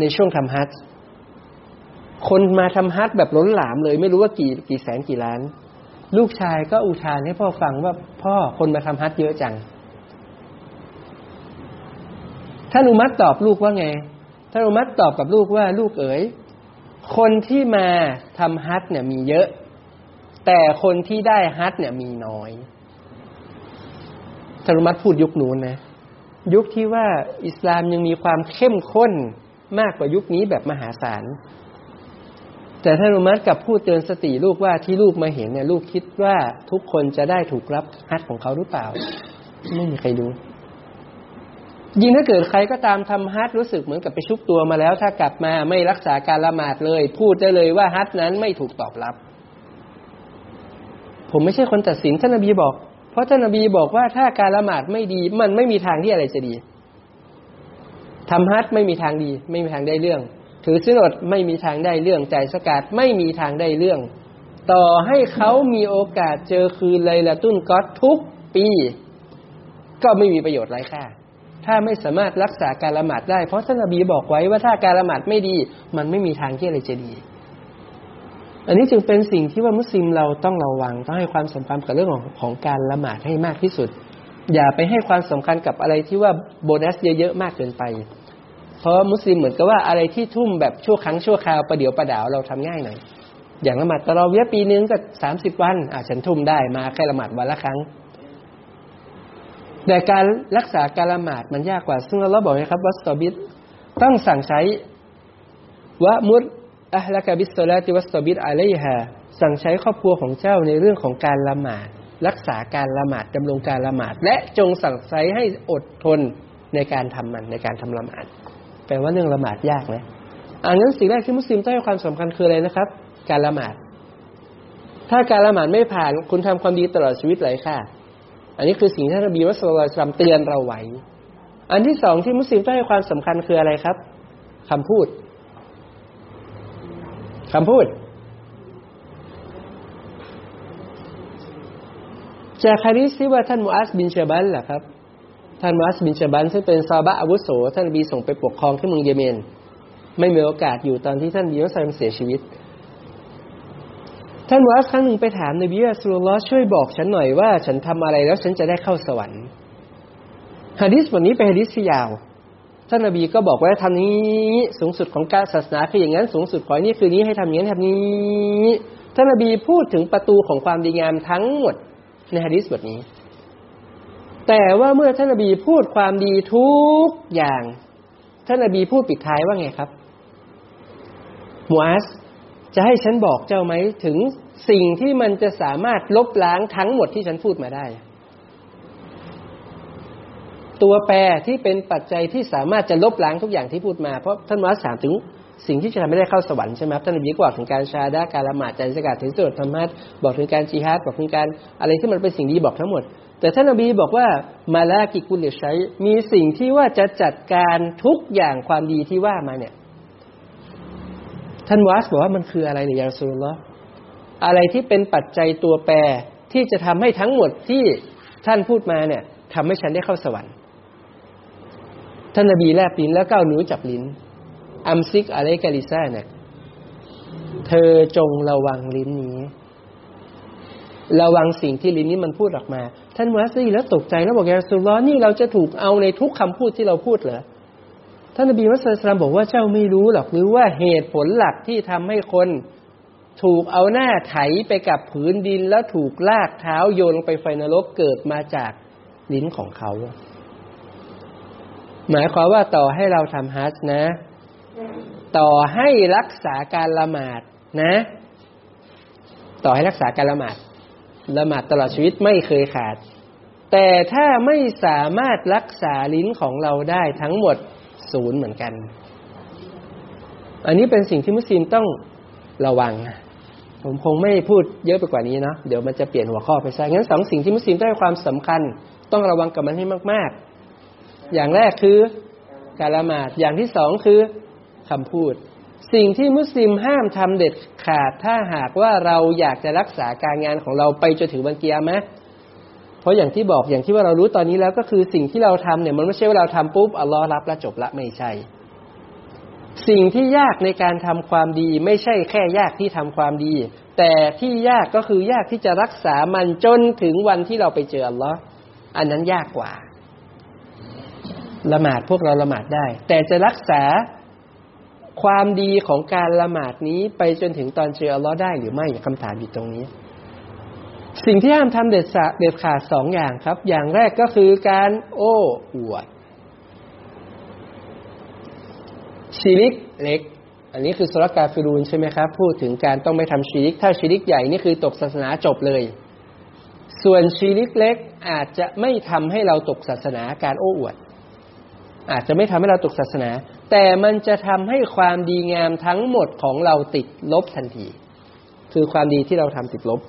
ในช่วงทำฮัจคนมาทำฮัจแบบล้นหลามเลยไม่รู้ว่ากี่กี่แสนกี่ล้าน ลูกชายก็อุทานให้พ่อฟังว่าพ่อคนมาทำฮัจเยอะจัง ท่านอุมัตตอบลูกว่าไงท่านอุมัตตอบกับลูกว่าลูกเอ๋ยคนที่มาทำฮัจจ์เนี่ยมีเยอะ แต่คนที่ได้ฮัจจ์เนี่ยมีน้อยท่านอุมัตพูดยุคนู้นนะยุคที่ว่าอิสลามยังมีความเข้มข้นมากกว่ายุคนี้แบบมหาศาล แต่ท่านอุมัตกับพูดเตือนสติลูกว่าที่ลูกมาเห็นเนี่ยลูกคิดว่าทุกคนจะได้ถูกรับฮัจจ์ของเขาหรือเปล่า ไม่มีใครรู้ ยิ่งถ้าเกิดใครก็ตามทำฮัจจ์รู้สึกเหมือนกับไปชุบตัวมาแล้ว ถ้ากลับมาไม่รักษาการละหมาดเลย พูดได้เลยว่าฮัจจ์นั้นไม่ถูกตอบรับ ผมไม่ใช่คนตัดสินท่านนบีบอก เพราะท่านนบีบอกว่าถ้าการละหมาดไม่ดี มันไม่มีทางที่อะไรจะดีทำฮัจจ์ไม่มีทางดี ไม่มีทางได้เรื่อง ถือสินอดไม่มีทางได้เรื่องใจสกาดไม่มีทางได้เรื่อง ต่อให้เขามีโอกาสเจอคืนไลยละตุ้นก๊อตทุกปี ก็ไม่มีประโยชน์ไร้ค่า ถ้าไม่สามารถรักษาการละหมาดได้ เพราะท่านนบีบอกไว้ว่าถ้าการละหมาดไม่ดี มันไม่มีทางที่อะไรจะดี อันนี้จึงเป็นสิ่งที่ว่ามุสลิมเราต้องระวังต้องให้ความสำคัญกับเรื่องของของการละหมาดให้มากที่สุด อย่าไปให้ความสำคัญกับอะไรที่ว่าโบนัสเยอะๆมากเกินไป เพราะมุสลิมเหมือนกับว่าอะไรที่ทุ่มแบบชั่วครั้งชั่วคราวประเดี๋ยวประดาวเราทำง่ายหน่อยอย่างละหมาดตะเราเวียปีนึงก็สามสิบวันอะฉันทุ่มได้มาแค่ละหมาดวันละครั้ง แต่การรักษาการละหมาดมันยากกว่า ซึ่งเราบอกนะครับวัสตบิดต้องสั่งใช้วะมุดอัลกะบิสตลาติวัสตบิดอะลัยฮะสั่งใช้ครอบครัวของเจ้าในเรื่องของการละหมาด รักษาการละหมาดดำรงการละหมาด และจงสั่งใช้ให้อดทนในการทำมันในการทำละหมาดแปลว่าเรื่องละหมาดยากนะอันนั้นสิ่งแรกที่มุสลิมต้องให้ความสำคัญคืออะไรนะครับ การละหมาด ถ้าการละหมาดไม่ผ่านคุณทำความดีตลอดชีวิตเลค่ะ อันนี้คือสิ่งที่ท่านบีมุสลิมเตือนเราไว้ อันที่สองที่มุสลิมต้องให้ความสำคัญคืออะไรครับคำพูดคำพูด จากฮะดีษที่ว่าท่านมูอัสบินเชบันแหละครับ ท่านมูอัสบินเชบันซึ่งเป็นซาบะอาวุโสท่านบีส่งไปปกครองที่เมืองเยเมน ไม่มีโอกาสอยู่ตอนที่ท่านบีมุสลิมเสียชีวิต ท่านมูอัสครั้งหนึ่งไปถามนบีอัสลุลลอฮ์ช่วยบอกฉันหน่อยว่า ฉันทำอะไรแล้วฉันจะได้เข้าสวรรค์ฮะดิษบทนี้เป็นฮะดิษที่ยาว ท่านนบีก็บอกว่าทำนี้สูงสุดของการศาสนาคืออย่างนั้นสูงสุดของนี้คือนี้ให้ทำอย่างนี้ทำนี้ ท่านนบีพูดถึงประตูของความดีงามทั้งหมดในฮะดิษบทนี้ แต่ว่าเมื่อท่านนบีพูดความดีทุกอย่าง ท่านนบีพูดปิดท้ายว่าไงครับมูอัส จะให้ฉันบอกเจ้าไหมถึงสิ่งที่มันจะสามารถลบล้างทั้งหมดที่ฉันพูดมาได้ ตัวแปรที่เป็นปัจจัยที่สามารถจะลบล้างทุกอย่างที่พูดมา เพราะท่านวัดสามถึงสิ่งที่จะทำให้ได้เข้าสวรรค์ใช่ไหมครับท่านนบีก็บอกถึงการชาดาการละหมาดใจสกัดถึงสุดธรรมะบอกถึงการจีฮัดบอกถึงการอะไรที่มันเป็นสิ่งดีบอกทั้งหมด แต่ท่านนบีบอกว่ามาลากิกุลเลชัยมีสิ่งที่ว่าจะจัดการทุกอย่างความดีที่ว่ามาเนี่ย ท่านวัสบอกว่ามันคืออะไรเนี่ยยาสุลลออะไรที่เป็นปัจจัยตัวแปรที่จะทำให้ทั้งหมดที่ท่านพูดมาเนี่ยทำให้ฉันได้เข้าสวรรค์ ท่านนบีแลบลิ้นแล้วก้าวหนิ้วจับลิ้น อัมซิกอะไรกาลิซ่าเนี่ยเธอจงระวังลิ้นนี้ ระวังสิ่งที่ลิ้นนี้มันพูดออกมา ท่านมุฮัสซีแล้วตกใจแล้วบอกยาสุลลอนี่เราจะถูกเอาในทุกคำพูดที่เราพูดเหรอ ท่านนบีมุสลิมบอกว่าเจ้าไม่รู้หรอกหรือว่าเหตุผลหลักที่ทำให้คนถูกเอาหน้าไถไปกับผืนดินแล้วถูกลากเท้าโยนลงไปไฟนรกเกิดมาจากลิ้นของเขา หมายความว่าต่อให้เราทำฮัจนะ ต่อให้รักษาการละหมาดนะ ต่อให้รักษาการละหมาด ละหมาดตลอดชีวิตไม่เคยขาด แต่ถ้าไม่สามารถรักษาลิ้นของเราได้ทั้งหมด ศูนย์เหมือนกัน อันนี้เป็นสิ่งที่มุสลิมต้องระวัง ผมคงไม่พูดเยอะไปกว่านี้เนาะเดี๋ยวมันจะเปลี่ยนหัวข้อไปซะงั้นสองสิ่งที่มุสลิมได้ความสำคัญ ต้องระวังกับมันให้มาก ๆ อย่างแรกคือการละหมาดอย่างที่สองคือคำพูด สิ่งที่มุสลิมห้ามทำเด็ดขาดถ้าหากว่าเราอยากจะรักษาการงานของเราไปจนถึงวันเกียร์ไหม เพราะอย่างที่บอกอย่างที่ว่าเรารู้ตอนนี้แล้วก็คือสิ่งที่เราทำเนี่ยมันไม่ใช่ว่าเราทำปุ๊บอัลลอฮ์รับแล้วจบละไม่ใช่ สิ่งที่ยากในการทำความดี ไม่ใช่แค่ยากที่ทำความดี แต่ที่ยากก็คือยากที่จะรักษามันจนถึงวันที่เราไปเจออัลลอฮ์อันนั้นยากกว่าละหมาดพวกเราละหมาดได้ แต่จะรักษาความดีของการละหมาดนี้ไปจนถึงตอนเจออัลลอฮ์ได้หรือไม่คำถามอยู่ตรงนี้ สิ่งที่ห้ามทำเด็ดเด็ดขาดสองอย่างครับ อย่างแรกก็คือการโอ้อวดชีริกเล็ก อันนี้คือสุรกาฟิรูนใช่ไหมครับ พูดถึงการต้องไม่ทำชีริก ถ้าชีริกใหญ่นี่คือตกศาสนาจบเลย ส่วนชีริกเล็กอาจจะไม่ทำให้เราตกศาสนาการโอ้อวด อาจจะไม่ทำให้เราตกศาสนา แต่มันจะทำให้ความดีงามทั้งหมดของเราติดลบทันที คือความดีที่เราทำติดลบ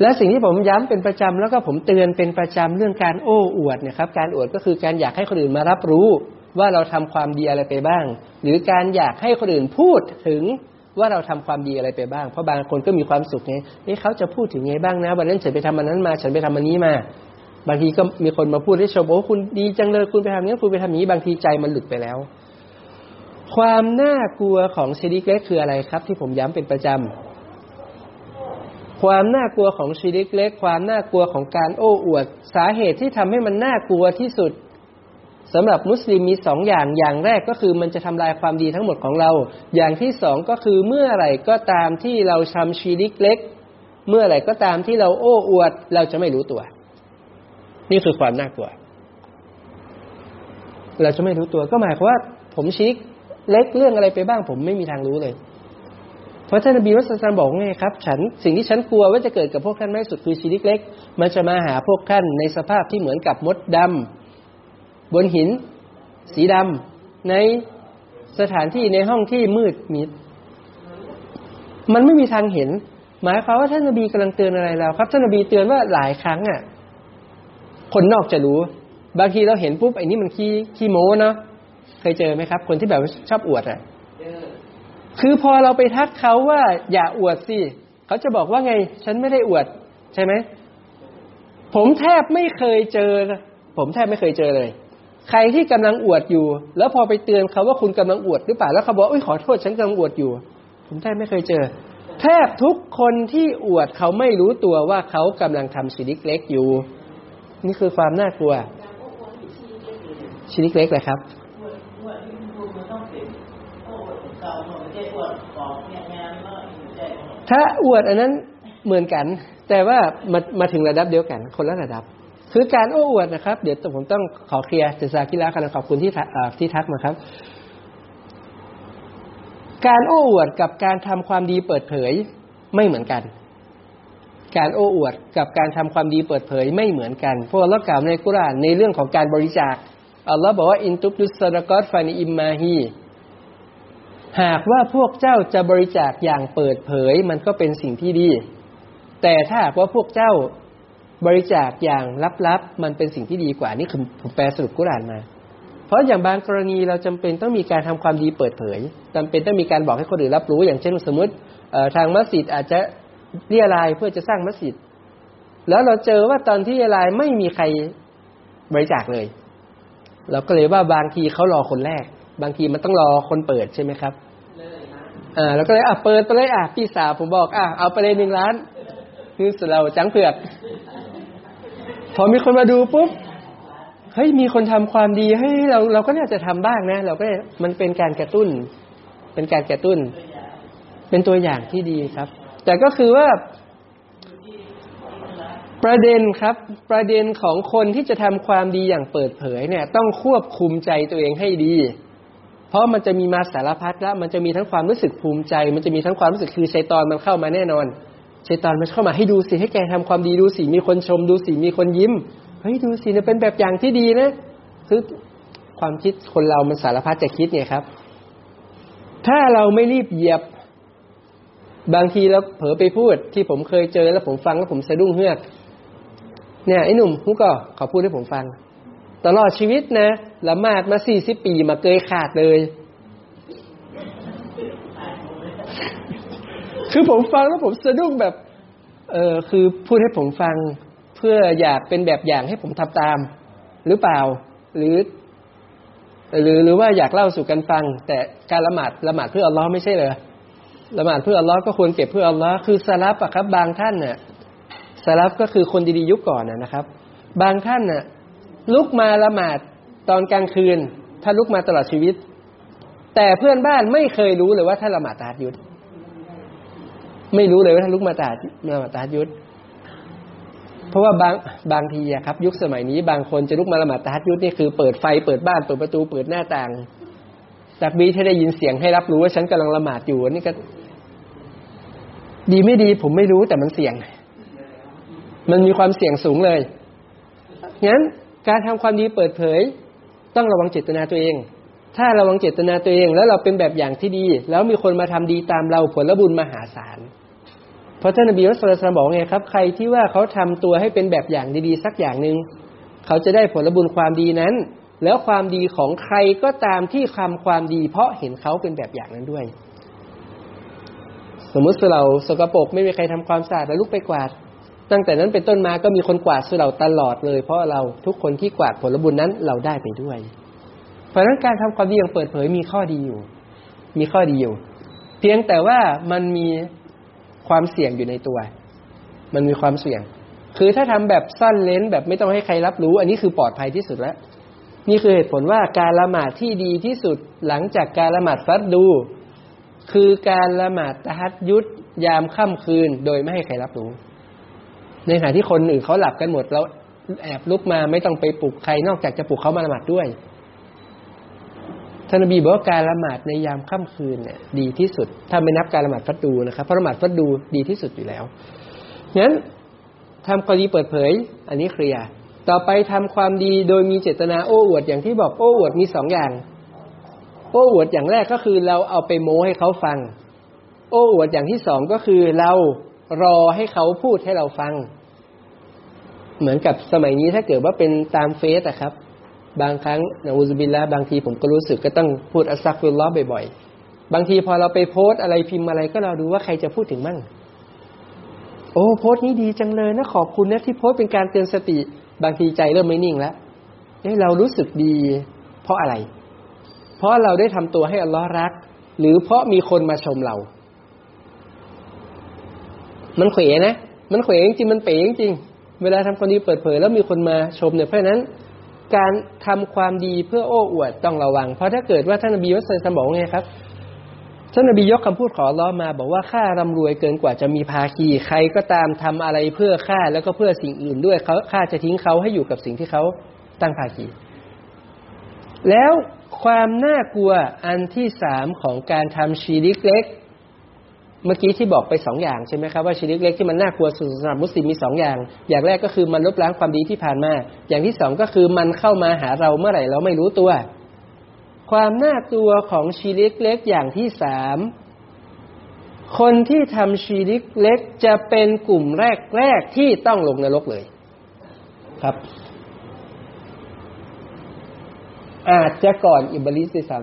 และสิ่งที่ผมย้ำเป็นประจำแล้วก็ผมเตือนเป็นประจำเรื่องการโอ้อวดนี่ยครับ การอวดก็คือการอยากให้คนอื่นมารับรู้ว่าเราทำความดีอะไรไปบ้าง หรือการอยากให้คนอื่นพูดถึงว่าเราทำความดีอะไรไปบ้าง เพราะบางคนก็มีความสุขไงนี่เขาจะพูดถึงไงบ้างนะ วันนั้นฉันไปทำมันนั้นมา ฉันไปทำมันนี้มา บางทีก็มีคนมาพูดให้ชมโอ้คุณดีจังเลยคุณไปทำนี้คุณไปทำนี้ บางทีใจมันหลุดไปแล้ว ความน่ากลัวของชีริกเล็กคืออะไรครับ ที่ผมย้ำเป็นประจำ ความน่ากลัวของชีริกเล็ก ความน่ากลัวของการโอ้อวด สาเหตุที่ทำให้มันน่ากลัวที่สุดสำหรับมุสลิมมีสองอย่างอย่างแรกก็คือมันจะทำลายความดีทั้งหมดของเรา อย่างที่สองก็คือเมื่อไหร่ก็ตามที่เราทำชีริกเล็ก เมื่อไหร่ก็ตามที่เราโอ้อวด เราจะไม่รู้ตัว นี่คือความน่ากลัว เราจะไม่รู้ตัวก็หมายความว่า ผมชีริกเล็กเรื่องอะไรไปบ้าง ผมไม่มีทางรู้เลย เพราะท่านนบีมุสลิมบอกไงครับ ฉันสิ่งที่ฉันกลัวว่าจะเกิดกับพวกท่านไม่สุดคือชีริกเล็ก มันจะมาหาพวกท่านในสภาพที่เหมือนกับมดดำบนหิน สีดำในสถานที่ในห้องที่มืดมิด มันไม่มีทางเห็น หมายความว่าท่านนบีกำลังเตือนอะไรเราครับท่านนบีเตือนว่าหลายครั้งอะ คนนอกจะรู้ บางทีเราเห็นปุ๊บไอ้นี่มันขี้ขี้โม้เนาะเคยเจอไหมครับ คนที่แบบชอบอวดอะ คือพอเราไปทักเขาว่า อย่าอวดสิเขาจะบอกว่าไง ฉันไม่ได้อวด ใช่ไหมผมแทบไม่เคยเจอ ผมแทบไม่เคยเจอเลย ใครที่กำลังอวดอยู่ แล้วพอไปเตือนเขาว่าคุณกำลังอวดหรือเปล่าแล้วเขาบอกอุ้ยขอโทษฉันกำลังอวดอยู่ ผมแทบไม่เคยเจอ แทบทุกคนที่อวดเขาไม่รู้ตัวว่าเขากำลังทำสิริกเล็กอยู่ นี่คือความน่ากลัวชินิกเล็กเลยครับ ถ้าอวดอันนั้นเหมือนกัน แต่ว่ามามาถึงระดับเดียวกัน คนละระดับ คือการโอ้อวดนะครับ เดี๋ยวผมต้องขอเคลียร์จะซากิระกันขอบคุณที่ที่ทักมาครับ การโอ้อวดกับการทำความดีเปิดเผยไม่เหมือนกัน การโอ้อวดกับการทำความดีเปิดเผยไม่เหมือนกันเพราะเรากล่าวในกุรานในเรื่องของการบริจาคอัลลอฮ์บอกว่าอินทุบดุสซาดกอตฟานิอิมมาฮี หากว่าพวกเจ้าจะบริจาคอย่างเปิดเผยมันก็เป็นสิ่งที่ดี แต่ถ้าหากว่าพวกเจ้าบริจาคอย่างลับๆ มันเป็นสิ่งที่ดีกว่า นี่คือผมแปลสรุปกุรานมา เพราะอย่างบางกรณีเราจำเป็นต้องมีการทำความดีเปิดเผยจำเป็นต้องมีการบอกให้คนอื่นรับรู้ อย่างเช่นสมมติทางมัสยิดอาจจะเรียรายเพื่อจะสร้างมัสยิด แล้วเราเจอว่าตอนที่เรียรายไม่มีใครบริจาคเลย เราก็เลยว่าบางทีเขารอคนแรก บางทีมันต้องรอคนเปิดใช่ไหมครับ อ่าแล้วก็เลยอะเปิดไปเลยอะพี่สาวผมบอกอะเอาไปเลยหนึ่งล้านนี่เราจังเผือก พอมีคนมาดูปุ๊บเฮ้ยมีคนทำความดีเฮ้ยเราเราก็น่าจะทำบ้างนะ เราก็มันเป็นการกระตุ้น เป็นการกระตุ้น เป็นตัวอย่างที่ดีครับ แต่ก็คือว่าประเด็นครับ ประเด็นของคนที่จะทำความดีอย่างเปิดเผยเนี่ย ต้องควบคุมใจตัวเองให้ดี ราะมันจะมีมาสารพัดแล้ว มันจะมีทั้งความรู้สึกภูมิใจ มันจะมีทั้งความรู้สึกคือชัยตอนมันเข้ามาแน่นอนชัยตอนมันเข้ามาให้ดูสิให้แกทำความดีดูสิมีคนชมดูสิมีคนยิ้มเฮ้ยดูสิเนี่ยเป็นแบบอย่างที่ดีนะคือความคิดคนเรามันสารพัดจะคิดเนี่ยครับ ถ้าเราไม่รีบเหยียบ บางทีเราเผลอไปพูดที่ผมเคยเจอแล้วผมฟังแล้วผมสะดุ้งเฮือก เนี่ยไอ้หนุ่มพุก็ขอพูดให้ผมฟัง ตลอดชีวิตนะละหมาดมาสี่สิบปีมาเกยขาดเลย คือผมฟังแล้วผมสะดุ้งแบบ เออคือพูดให้ผมฟังเพื่ออยากเป็นแบบอย่างให้ผมทำตาม หรือเปล่า หรือ หรือหรือว่าอยากเล่าสู่กันฟัง แต่การละหมาดละหมาดเพื่ออัลลอฮ์ไม่ใช่เลยละหมาดเพื่ออัลลอฮ์ก็ควรเก็บเพื่ออัลลอฮ์คือสลับอะครับ บางท่านเนี่ยสลับก็คือคนดีๆยุคก่อนนะครับ บางท่านน่ะ ลุกมาละหมาดตอนกลางคืน ถ้าลุกมาตลอดชีวิต แต่เพื่อนบ้านไม่เคยรู้เลยว่าถ้าละหมาดตาดยุดไม่รู้เลยว่าถ้าลุกมาตาดละหมาดตาดยุดเพราะว่าบางบางทีอะครับ ยุคสมัยนี้บางคนจะลุกมาละหมาดตาดยุดนี่คือเปิดไฟเปิดบ้านเปิดประตูเปิดหน้าต่างจากบีที่ได้ยินเสียงให้รับรู้ว่าฉันกำลังละหมาดอยู่นี่ก็ ดีไม่ดี ผมไม่รู้แต่มันเสี่ยง มันมีความเสี่ยงสูงเลยงั้น การทำความดีเปิดเผย ต้องระวังเจตนาตัวเอง ถ้าระวังเจตนาตัวเอง แล้วเราเป็นแบบอย่างที่ดี แล้วมีคนมาทำดีตามเราผลบุญมหาศาลเพราะท่านนบีรัสลสลบอกไงครับ ใครที่ว่าเขาทำตัวให้เป็นแบบอย่างดีๆสักอย่างหนึ่งเขาจะได้ผลบุญความดีนั้น แล้วความดีของใครก็ตามที่ทำความดี เพราะเห็นเขาเป็นแบบอย่างนั้นด้วย สมมติเราสกปรกไม่มีใครทำความสะอาดแล้วลุกไปกวาด ตั้งแต่นั้นเป็นต้นมาก็มีคนกวาดสุเราตลอดเลย เพราะเราทุกคนที่กวาดผลบุญนั้นเราได้ไปด้วย เพราะนั้นการทำความดีอย่างเปิดเผยมีข้อดีอยู่ มีข้อดีอยู่ เพียงแต่ว่ามันมีความเสี่ยงอยู่ในตัว มันมีความเสี่ยง คือถ้าทำแบบสั้นเลนแบบไม่ต้องให้ใครรับรู้ อันนี้คือปลอดภัยที่สุดแล้ว นี่คือเหตุผลว่าการละหมาดที่ดีที่สุดหลังจากการละหมาดฟัดดู คือการละหมาดตะฮัดยุดยามค่ำคืน โดยไม่ให้ใครรับรู้ ในขณะที่คนอื่นเขาหลับกันหมดแล้วแอบลุกมาไม่ต้องไปปลุกใครนอกจากจะปลุกเขามาละหมาดด้วยท่านนบีบอกว่าการละหมาดในยามค่ำคืนเนี่ยดีที่สุด ถ้าไม่นับการละหมาดฟัดดูนะครับเพราะละหมาดฟัดดูดีที่สุดอยู่แล้วงั้นทำกรณีเปิดเผย อันนี้เคลียร์ต่อไปทำความดีโดยมีเจตนาโอ้อวดอย่างที่บอกโอ้อวดมีสองอย่าง โอ้อวดอย่างแรกก็คือเราเอาไปโม้ให้เขาฟัง โอ้อวดอย่างที่สองก็คือเรารอให้เขาพูดให้เราฟัง เหมือนกับสมัยนี้ถ้าเกิดว่าเป็นตามเฟซอะครับ บางครั้งนะอูซบินละบางทีผมก็รู้สึกก็ต้องพูดอัสซักฟิลล้อบ่อยๆ บางทีพอเราไปโพสอะไรพิมพ์อะไรก็เราดูว่าใครจะพูดถึงมั่ง โอ้โพสนี้ดีจังเลยนะขอบคุณนะที่โพสเป็นการเตือนสติ บางทีใจเริ่มไม่นิ่งแล้วเอ้เรารู้สึกดี เพราะอะไร เพราะเราได้ทำตัวให้อัลลอฮ์รัก หรือเพราะมีคนมาชมเรา มันเขวนะ มันเขวจริงมันเป๋จริง เวลาทำความดีเปิดเผยแล้วมีคนมาชมเนี่ยเพราะฉะนั้น การทำความดีเพื่อโอ้อวดต้องระวัง เพราะถ้าเกิดว่าท่านนบีวัสซัมบอกไงครับท่านนบียกคำพูดขอร้อมาบอกว่าข้าร่ำรวยเกินกว่าจะมีภาคีใครก็ตามทำอะไรเพื่อข้าแล้วก็เพื่อสิ่งอื่นด้วยเขาข้าจะทิ้งเขาให้อยู่กับสิ่งที่เขาตั้งภาคี แล้วความน่ากลัวอันที่สามของการทำชีริกเล็ก เมื่อกี้ที่บอกไปสองอย่างใช่ไหมครับว่าชีริกเล็กที่มันน่ากลัวสุดสำหรับมุสลิมมีสองอย่าง อย่างแรกก็คือมันลบล้างความดีที่ผ่านมา อย่างที่สองก็คือมันเข้ามาหาเราเมื่อไหร่เราไม่รู้ตัว ความน่ากลัวของชีริกเล็กอย่างที่สามคนที่ทำชีริกเล็กจะเป็นกลุ่มแรกๆที่ต้องลงนรกเลย ครับ อาจจะก่อนอิบลิสด้วยซ้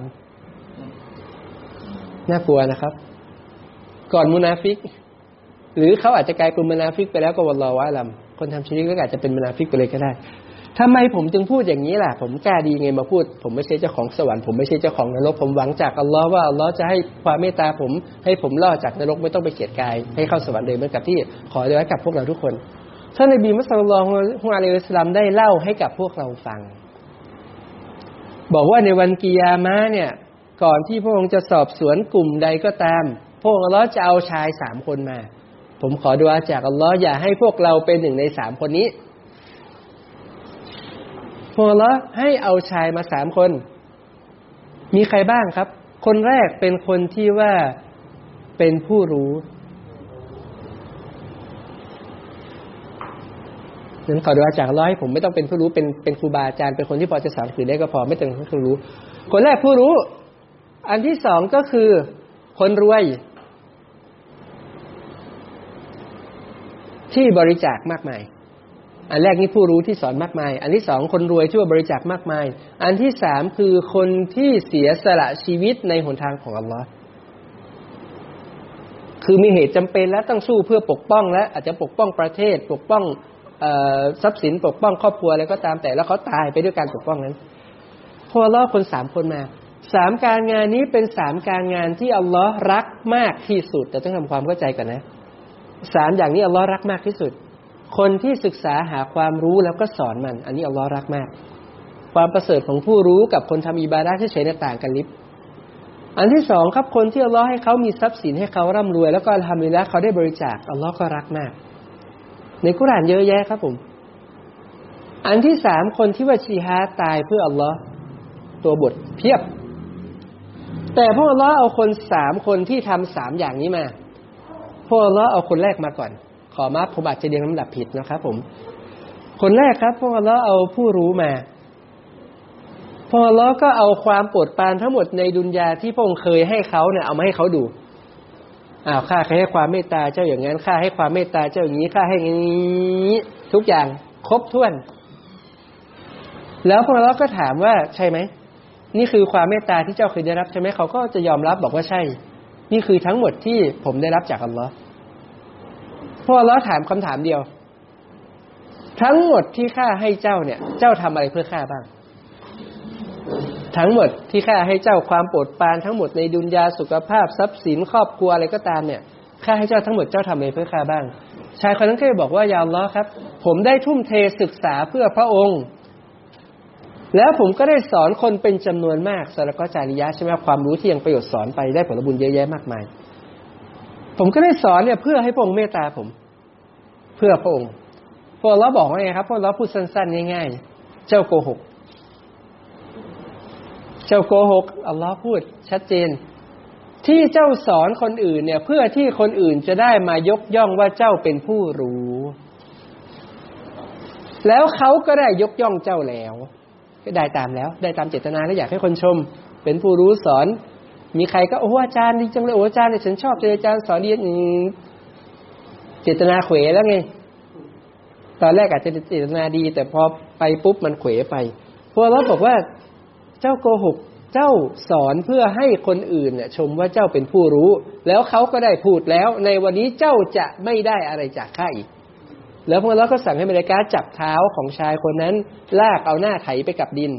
ำน่ากลัวนะครับ ก่อนมุนาฟิก หรือเขาอาจจะกลายเป็นมุนาฟิกไปแล้วก็วันรอว่าลำคนทำชีวิตก็อาจจะเป็นมุนาฟิกไปเลยก็ได้ทำไมผมจึงพูดอย่างนี้ล่ะ ผมกล้าดีไงมาพูด ผมไม่ใช่เจ้าของสวรรค์ผมไม่ใช่เจ้าของนรกผมหวังจากอัลลอฮ์ว่าอัลลอฮ์จะให้ความเมตตาผม ให้ผมรอดจากนรกไม่ต้องไปเกียดกาย ให้เข้าสวรรค์เลยเหมือนกับที่ขอเดไว้กับพวกเราทุกคนท่านนบีมุสลิมฮุอาลัยฮิสลามได้เล่าให้กับพวกเราฟัง บอกว่าในวันกิยามะเนี่ย ก่อนที่พระองค์จะสอบสวนกลุ่มใดก็ตาม พวกอัลลอฮ์จะเอาชายสามคนมา ผมขอดูอาจากอัลลอฮ์อย่าให้พวกเราเป็นหนึ่งในสามคนนี้ พวกอัลลอฮ์ให้เอาชายมาสามคน มีใครบ้างครับ คนแรกเป็นคนที่ว่าเป็นผู้รู้นั้นขอดูอาจากร้อยผมไม่ต้องเป็นผู้รู้เป็นเป็นครูบาอาจารย์เป็นคนที่พอจะสอนคือได้ก็พอไม่ต้องเป็นผู้รู้ คนแรกผู้รู้ อันที่สองก็คือ คนรวย ที่บริจาคมากมาย อันแรกนี่ผู้รู้ที่สอนมากมาย อันที่สองคนรวยที่ว่าบริจาคมากมาย อันที่สามคือคนที่เสียสละชีวิตในหนทางของอัลลอฮ์คือมีเหตุจำเป็นและต้องสู้เพื่อปกป้องและอาจจะปกป้องประเทศ ปกป้องทรัพย์สินปกป้องครอบครัวอะไรก็ตามแต่แล้วเขาตายไปด้วยการปกป้องนั้นพอล่อคนสามคนมาสามการงานนี้เป็นสามการงานที่อัลลอฮ์รักมากที่สุด แต่ต้องทำความเข้าใจก่อนนะ สามอย่างนี้อัลลอฮ์รักมากที่สุด คนที่ศึกษาหาความรู้แล้วก็สอนมัน อันนี้อัลลอฮ์รักมาก ความประเสริฐของผู้รู้กับคนทำอิบาดะที่เฉยๆต่างกันลิบอันที่สองครับคนที่อัลลอฮ์ให้เขามีทรัพย์สินให้เขาร่ำรวย แล้วก็ทำดีแล้วเขาได้บริจาคอัลลอฮ์ก็รักมาก ในกุรานเยอะแยะครับผม อันที่สามคนที่ว่าชีฮาตายเพื่ออัลลอฮ์ตัวบทเพียบ แต่พวกอัลลอฮ์เอาคนสามคนที่ทำสามอย่างนี้มา พวกอัลลอฮ์เอาคนแรกมาก่อน ขอมาผมอาจจะเรียงลำดับผิดนะครับ ผม คนแรกครับพวกอัลลอฮ์เอาผู้รู้มาพวกอัลลอฮ์ก็เอาความปวดปานทั้งหมดในดุนยาที่พระองค์เคยให้เขาเนี่ยเอามาให้เขาดูอ้าวข้าให้ความเมตตาเจ้าอย่างนั้นข้าให้ความเมตตาเจ้าอย่างนี้ข้าให้อย่างนี้ทุกอย่างครบถ้วน แล้วพวกเราก็ถามว่าใช่ไหมนี่คือความเมตตาที่เจ้าเคยได้รับใช่ไหมเขาก็จะยอมรับบอกว่าใช่ นี่คือทั้งหมดที่ผมได้รับจากอัลลอฮ์ พวกเราถามคำถามเดียว ทั้งหมดที่ข้าให้เจ้าเนี่ย เจ้าทำอะไรเพื่อข้าบ้าง ทั้งหมดที่ข้าให้เจ้าความโปรดปรานทั้งหมดในดุนยาสุขภาพทรัพย์สินครอบครัวอะไรก็ตามเนี่ยข้าให้เจ้าทั้งหมดเจ้าทำอะไรเพื่อข้าบ้าง ชายคนนั้นก็เลยบอกว่ายาวล้อครับ ผมได้ทุ่มเทศึกษาเพื่อพระองค์ แล้วผมก็ได้สอนคนเป็นจำนวนมากสารก็จาริยะใช่ไหมความรู้ที่ยังประโยชน์สอนไปได้ผลบุญเยอะแยะมากมาย ผมก็ได้สอนเนี่ยเพื่อให้พระองค์เมตตาผม เพื่อพระองค์พวกเราบอกว่าไงครับพวกเราพูดสั้นๆง่ายๆ เจ้าโกหก เจ้าโกหกอัลลอฮ์พูดชัดเจน ที่เจ้าสอนคนอื่นเนี่ย เพื่อที่คนอื่นจะได้มายกย่องว่าเจ้าเป็นผู้รู้ แล้วเขาก็ได้ยกย่องเจ้าแล้ว ก็ได้ตามแล้ว ได้ตามเจตนาและอยากให้คนชม เป็นผู้รู้สอน มีใครก็โอ้อาจารย์ดีจังเลยโอ้อาจารย์เนี่ยฉันชอบเจอาจารย์สอนดีเจตนาเขวแล้วไง ตอนแรกอาจจะเจตนาดี แต่พอไปปุ๊บมันเขวไปพวกเราบอกว่าเจ้าโกหกเจ้าสอนเพื่อให้คนอื่นเนี่ยชมว่าเจ้าเป็นผู้รู้ แล้วเขาก็ได้พูดแล้ว ในวันนี้เจ้าจะไม่ได้อะไรจากข้าอีก แล้วพวกเราก็สั่งให้เมริกาจับเท้าของชายคนนั้น ลากเอาหน้าไถไปกับดิน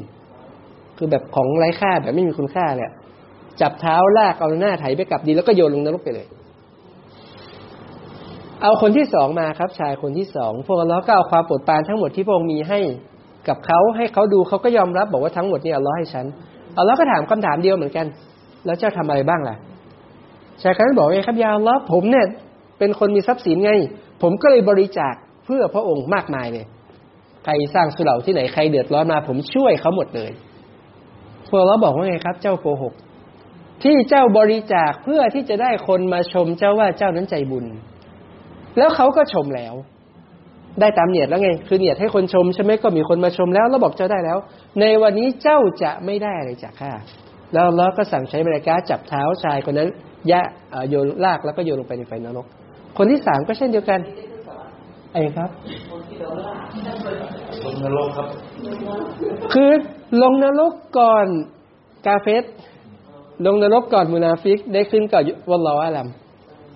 คือแบบของไร้ค่าแบบไม่มีคุณค่าเนี่ย จับเท้าลากเอาหน้าไถไปกับดินแล้วก็โยนลงนรกไปเลย เอาคนที่สองมาครับ ชายคนที่สองพวกอัลลอก็เอาความโปรดปรานทั้งหมดที่พระองค์มีให้กับเขาให้เขาดูเขาก็ยอมรับบอกว่าทั้งหมดนี้อัลลอฮ์ให้ฉันอัลลอฮ์ก็ถามคำถามเดียวเหมือนกัน แล้วเจ้าทำอะไรบ้างล่ะชายคนนั้นบอกไงครับยาอัลลอฮ์ผมเนี่ย เป็นคนมีทรัพย์สินไง ผมก็เลยบริจาคเพื่อพระองค์มากมายเลยใครสร้างสุเหร่าที่ไหนใครเดือดร้อนมา ผมช่วยเขาหมดเลยพวกเราบอกว่าไงครับ เจ้าโกหก ที่เจ้าบริจาคเพื่อที่จะได้คนมาชมเจ้าว่าเจ้านั้นใจบุญ แล้วเขาก็ชมแล้ว ได้ตามเนียดแล้วไง คือเนียดให้คนชมใช่ไหมก็มีคนมาชมแล้วเราบอกเจ้าได้แล้ว ในวันนี้เจ้าจะไม่ได้อะไรจากข้าแล้วเราก็สั่งใช้บริการจับเท้าชายคนนั้นยะโยนลากแล้วก็โยนลงไปในไฟนรก คนที่สามก็เช่นเดียวกันไอ้ครับ ลงนรกครับ คือลงนรกก่อนกาเฟส ลงนรกก่อนมุนาฟิกได้ขึ้นก่อนวัลลออาลัม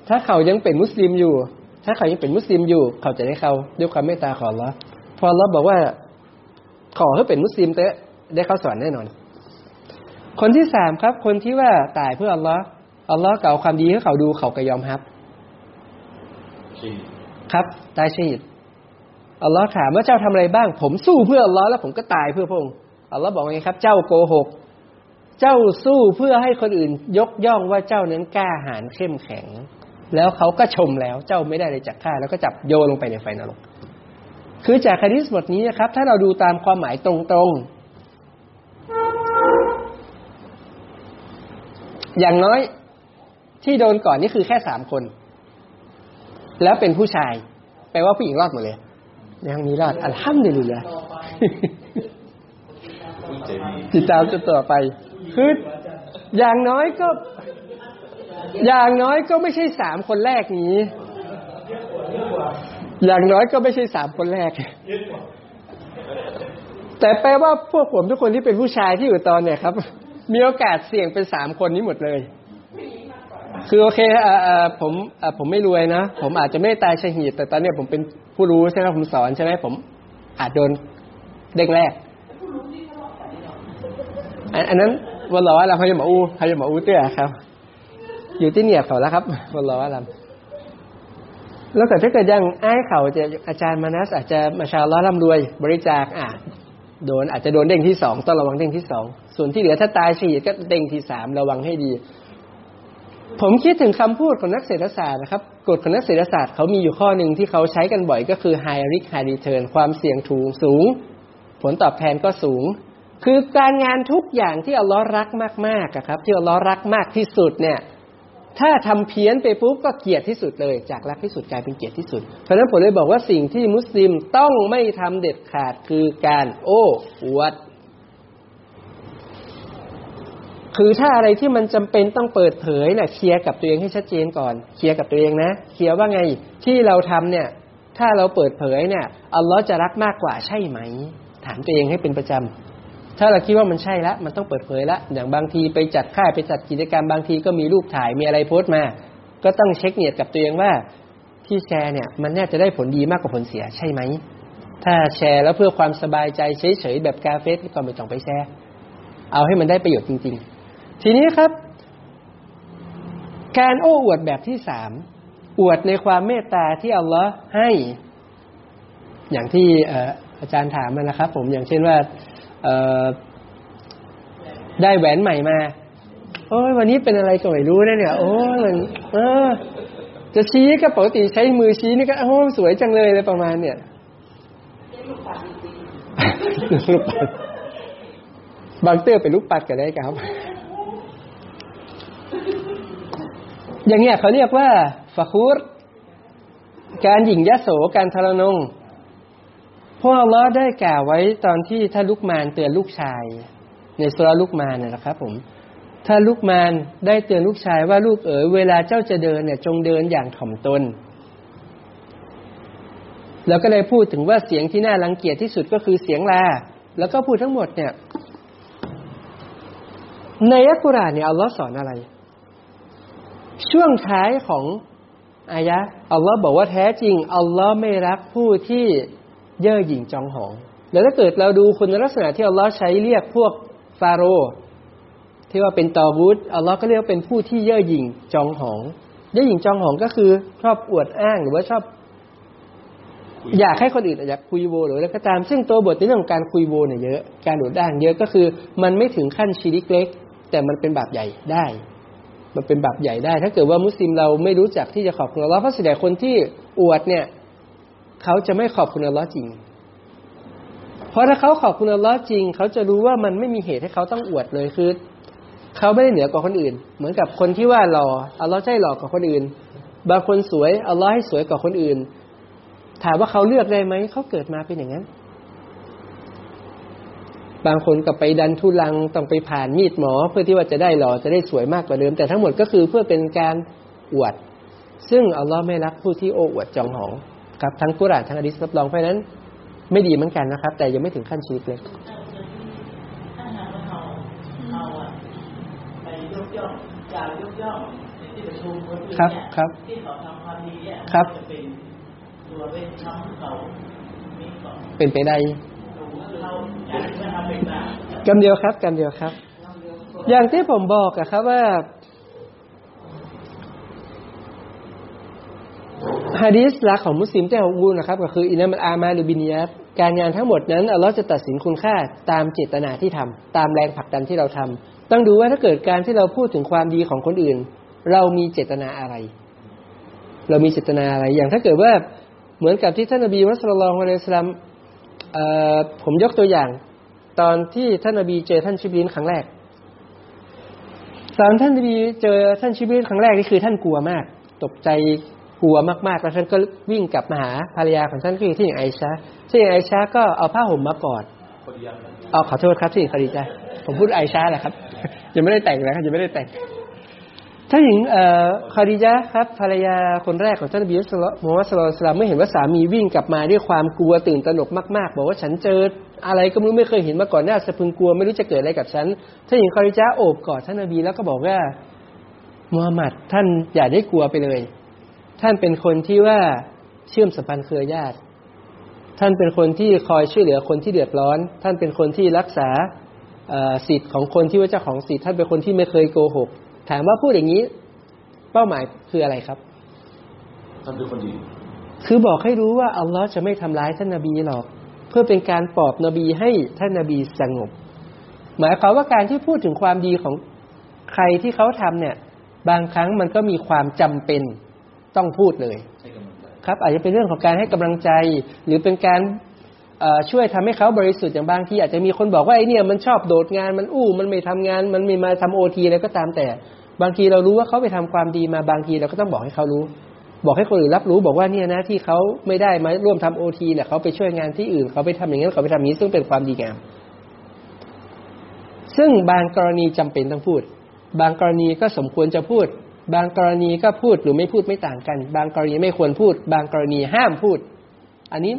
ถ้าเขายังเป็นมุสลิมอยู่ ถ้าเขายังเป็นมุสลิมอยู่ เขาจะได้เข้าด้วยความเมตตาของเราพอเราบอกว่า ขอให้เป็นมุสลิมเตะได้เข้าสวรรค์แน่นอน คนที่สามครับ คนที่ว่าตายเพื่ออัลลอฮ์อัลลอฮ์เก่าความดีให้เขาดูเขาก็ยอมรับครับ ตายชีดอัลลอฮ์ถามว่าเจ้าทำอะไรบ้าง ผมสู้เพื่ออัลลอฮ์แล้วผมก็ตายเพื่อพระองค์อัลลอฮ์บอกว่าไงครับ เจ้าโกหก เจ้าสู้เพื่อให้คนอื่นยกย่องว่าเจ้านั้นกล้าหาญเข้มแข็ง แล้วเขาก็ชมแล้วเจ้าไม่ได้เลยจากข้าแล้วก็จับโยนลงไปในไฟนรก คือจากคดีสบทนี้นะครับ ถ้าเราดูตามความหมายตรงๆ อย่างน้อยที่โดนก่อนนี่คือแค่สามคน แล้วเป็นผู้ชาย แปลว่าผู้หญิงรอดหมดเลยยังมีรอดอัลฮัมดุลิลละใจดีติดตามจนต่อไป คืออย่างน้อยก็ อย่างน้อยก็ไม่ใช่สามคนแรกนี้ อย่างน้อยก็ไม่ใช่สามคนแรก แต่แปลว่าพวกผมทุกคนที่เป็นผู้ชายที่อยู่ตอนเนี่ยครับ มีโอกาสเสี่ยงเป็นสามคนนี้หมดเลย คือโอเคอ่าผมอ่าผมไม่รวยนะ ผมอาจจะไม่ตายชหีดแต่ตอนเนี้ยผมเป็นผู้รู้ใช่ไหมผมสอนใช่ไหมผมอาจโดนเด้งแรกอันนั้น วันรอเราพยามาอูพยามาอูเตี้ยครับ อยู่ที่เนี่ยเขาแล้วครับวันรอเราแล้วแต่ถ้าเกิดยังไอ้เขาจะอาจารย์มานัสอาจจะมาชาวล้อร่ำรวย บริจาคอะโดนอาจจะโดนเด้งที่สองต้องระวังเด้งที่สองส่วนที่เหลือถ้าตายฉีดก็เด้งที่สามระวังให้ดี ผมคิดถึงคำพูดของนักเศรษฐศาสตร์นะครับกฎของนักเศรษฐศาสตร์เขามีอยู่ข้อหนึ่งที่เขาใช้กันบ่อยก็คือ high risk high return ความเสี่ยงถูกสูง ผลตอบแทนก็สูง คือการงานทุกอย่างที่อัลลอฮ์รักมากๆอะครับ ที่อัลลอฮ์รักมากที่สุดเนี่ย ถ้าทำเพี้ยนไปปุ๊บก็เกลียดที่สุดเลย จากรักที่สุดกลายเป็นเกลียดที่สุด เพราะฉะนั้นผมเลยบอกว่าสิ่งที่มุสลิมต้องไม่ทำเด็ดขาดคือการโอ้อวดคือถ้าอะไรที่มันจำเป็นต้องเปิดเผยนะ่ะเคลียร์กับตัวเองให้ชัดเจนก่อน เคลียร์กับตัวเองนะเคลียร์ว่าไงที่เราทำเนี่ย ถ้าเราเปิดเผยเนี่ยอัลลอฮ์จะรักมากกว่าใช่ไหม ถามตัวเองให้เป็นประจำ ถ้าเราคิดว่ามันใช่และมันต้องเปิดเผยและอย่างบางทีไปจัดค่ายไปจัดกิจกรรมบางทีก็มีรูปถ่ายมีอะไรโพสต์มา ก็ต้องเช็คเนียดกับตัวเองว่าที่แชร์เนี่ยมันน่าจะได้ผลดีมากกว่าผลเสียใช่ไหม ถ้าแชร์แล้วเพื่อความสบายใจเฉยๆแบบกาเฟสก็ไม่ต้องไปแชร์ เอาให้มันได้ประโยชน์จริง ๆ ทีนี้ครับ การโอ้อวดแบบที่สามอวดในความเมตตาที่อัลลอฮ์ให้ อย่างที่อาจารย์ถามมานะครับ ผมอย่างเช่นว่า ได้แหวนใหม่มา โอ้ยวันนี้เป็นอะไรก็ไม่รู้นะเนี่ย โอ้ยมันเออ จะชี้ก็ปกติใช้มือชี้นี่ก็โอ้สวยจังเลยอะไรประมาณเนี่ยลูกปัดบางเตื้อเป็นลูกปัดก็ได้ครับ อย่างเงี้ยเขาเรียกว่าฟะคูรการหยิ่งยะโสการทรนง พวกอัลลอฮ์ได้กล่าวไว้ตอนที่ท่าลุกมานเตือนลูกชาย ในสุรลุกมานนะนะครับ ผมถ้าลูกมานได้เตือนลูกชายว่าลูกเอ๋ยเวลาเจ้าจะเดินเนี่ยจงเดินอย่างถ่อมตน แล้วก็เลยพูดถึงว่าเสียงที่น่ารังเกียจที่สุดก็คือเสียงลา แล้วก็พูดทั้งหมดเนี่ย ในอัลกุรอานเนี่ยอัลลอฮ์สอนอะไร ช่วงท้ายของอายะอัลลอฮ์บอกว่าแท้จริงอัลลอฮ์ไม่รักผู้ที่ เย่อหยิ่งจองหองแล้วถ้าเกิดเราดูคุณลักษณะที่อัลลอฮ์ใช้เรียกพวกฟาโรห์ที่ว่าเป็นตอบูตอัลลอฮ์ก็เรียกว่าเป็นผู้ที่เย่อหยิ่งจองหองยะหญิงจองหองก็คือชอบอวดอ้างหรือว่าชอบคุยอยากให้คนอื่นอยากคุยโวหรืออะไรก็ตาม ซึ่งตัวบทในเรื่องของการคุยโวเนี่ยเยอะการอวดอ้างเยอะก็คือ มันไม่ถึงขั้นชีริกเล็ก แต่มันเป็นบาปใหญ่ได้ มันเป็นบาปใหญ่ได้ ถ้าเกิดว่ามุสลิมเราไม่รู้จักที่จะขอบคุณอัลลอฮ์เพราะส่วนใหญ่คนที่อวดเนี่ย เขาจะไม่ขอบคุณอัลลอฮ์จริง เพราะถ้าเขาขอบคุณอัลลอฮ์จริง เขาจะรู้ว่ามันไม่มีเหตุให้เขาต้องอวดเลยคือเขาไม่ได้เหนือกว่าคนอื่น เหมือนกับคนที่ว่าหล่ออัลลอฮ์ให้หล่อกว่าคนอื่น บางคนสวยอัลลอฮ์ให้สวยกว่าคนอื่น ถามว่าเขาเลือกได้ไหมเขาเกิดมาเป็นอย่างนั้น บางคนก็ไปดันทุลังต้องไปผ่านมีดหมอ เพื่อที่ว่าจะได้หล่อจะได้สวยมากกว่าเดิม แต่ทั้งหมดก็คือเพื่อเป็นการอวด ซึ่งอัลลอฮ์ไม่รักผู้ที่โอ้อวดจองหอง ครับทั้งกุรอานทั้งอะดีษรับรองเพราะฉะนั้น ไม่ดีเหมือนกันนะครับ แต่ยังไม่ถึงขั้นชีวิตเลยถ้าหากว่าเราเราอะไปยกย่องกล่าวยกย่องในที่ประชุมคนอื่นครับเนี่ยครับที่เขาทำความดีเนี่ยครับจะเป็นตัวเป็นทำให้เขามีก่อนเป็นไปได้เราอยากจะทำเป็นแบบกำเดียวครับกำเดียวครับ อย่างที่ผมบอกอะครับว่า ฮะดีสหลักของมุสลิมที่เราอูนะครับ ก็คืออินามัลอามาหรือบินิยัตการงานทั้งหมดนั้นอัลลอฮ์จะตัดสินคุณค่าตามเจตนาที่ทำตามแรงผลักดันที่เราทำต้องดูว่าถ้าเกิดการที่เราพูดถึงความดีของคนอื่น เรามีเจตนาอะไร เรามีเจตนาอะไรอย่างถ้าเกิดว่าเหมือนกับที่ท่านนบีมุสลิมอะลัยสลามผมยกตัวอย่าง ตอนที่ท่านนบีเจอท่านชิบลินครั้งแรกตอนท่านนบีเจอท่านชิบลินครั้งแรกนี่คือท่านกลัวมาก ตกใจ กลัวมากๆ แล้วท่านก็วิ่งกลับมาหาภรรยาของท่านก็คือที่หญิงไอชาที่หญิงไอชาก็เอาผ้าห่มมากอดเอาขอโทษครับที่หญิงคดีจ้าผมพูดไอชาแหละครับ ยังไม่ได้แต่งนะครับยังไม่ได้แต่งท่านหญิงเอ่อคาดิจาครับภรรยาคนแรกของท่านนบีมุฮัมมัดสุลลัลสลามเมื่อเห็นว่าสามีวิ่งกลับมาด้วยความกลัวตื่นตระหนกมากๆ บอกว่าฉันเจออะไรก็ไม่รู้ไม่เคยเห็นมาก่อนน่าสะพึงกลัวไม่รู้จะเกิดอะไรกับฉันท่านหญิงคาดิจาโอบกอดท่านนบีแล้วก็บอกว่ามูฮัมหมัดท่านอย่าได้กลัวไปเลย ท่านเป็นคนที่ว่าเชื่อมสัมพันธ์เครือญาติ ท่านเป็นคนที่คอยช่วยเหลือคนที่เดือดร้อน ท่านเป็นคนที่รักษาเอ่อสิทธิ์ของคนที่ว่าเจ้าของสิทธิ์ท่านเป็นคนที่ไม่เคยโกหก ถามว่าพูดอย่างนี้ เป้าหมายคืออะไรครับท่านเป็นคนดี คือบอกให้รู้ว่าอัลลอฮ์จะไม่ทำร้ายท่านนาบีหรอก เพื่อเป็นการปลอบนบีให้ท่านนาบีสงบ หมายความว่าการที่พูดถึงความดีของใครที่เขาทำเนี่ย บางครั้งมันก็มีความจำเป็น ต้องพูดเลยให้กำลังใจครับ อาจจะเป็นเรื่องของการให้กำลังใจ หรือเป็นการเอ่อช่วยทำให้เขาบริสุทธิ์อย่างบางทีอาจจะมีคนบอกว่าไอ้เนี่ยมันชอบโดดงานมันอู้ มันไม่ทำงาน มันไม่มาทำโอทีอะไรก็ตามแต่ บางทีเรารู้ว่าเขาไปทำความดีมาบางทีเราก็ต้องบอกให้เขารู้ บอกให้คนอื่นรับรู้บอกว่าเนี่ยนะที่เขาไม่ได้มาร่วมทำโอทีเนี่ยเขาไปช่วยงานที่อื่นเขาไปทำอย่างนั้นเขาไปทำอย่างนี้ซึ่งเป็นความดีงาม ซึ่งบางกรณีจำเป็นต้องพูด บางกรณีก็สมควรจะพูด บางกรณีก็พูดหรือไม่พูดไม่ต่างกัน บางกรณีไม่ควรพูด บางกรณีห้ามพูด อันนี้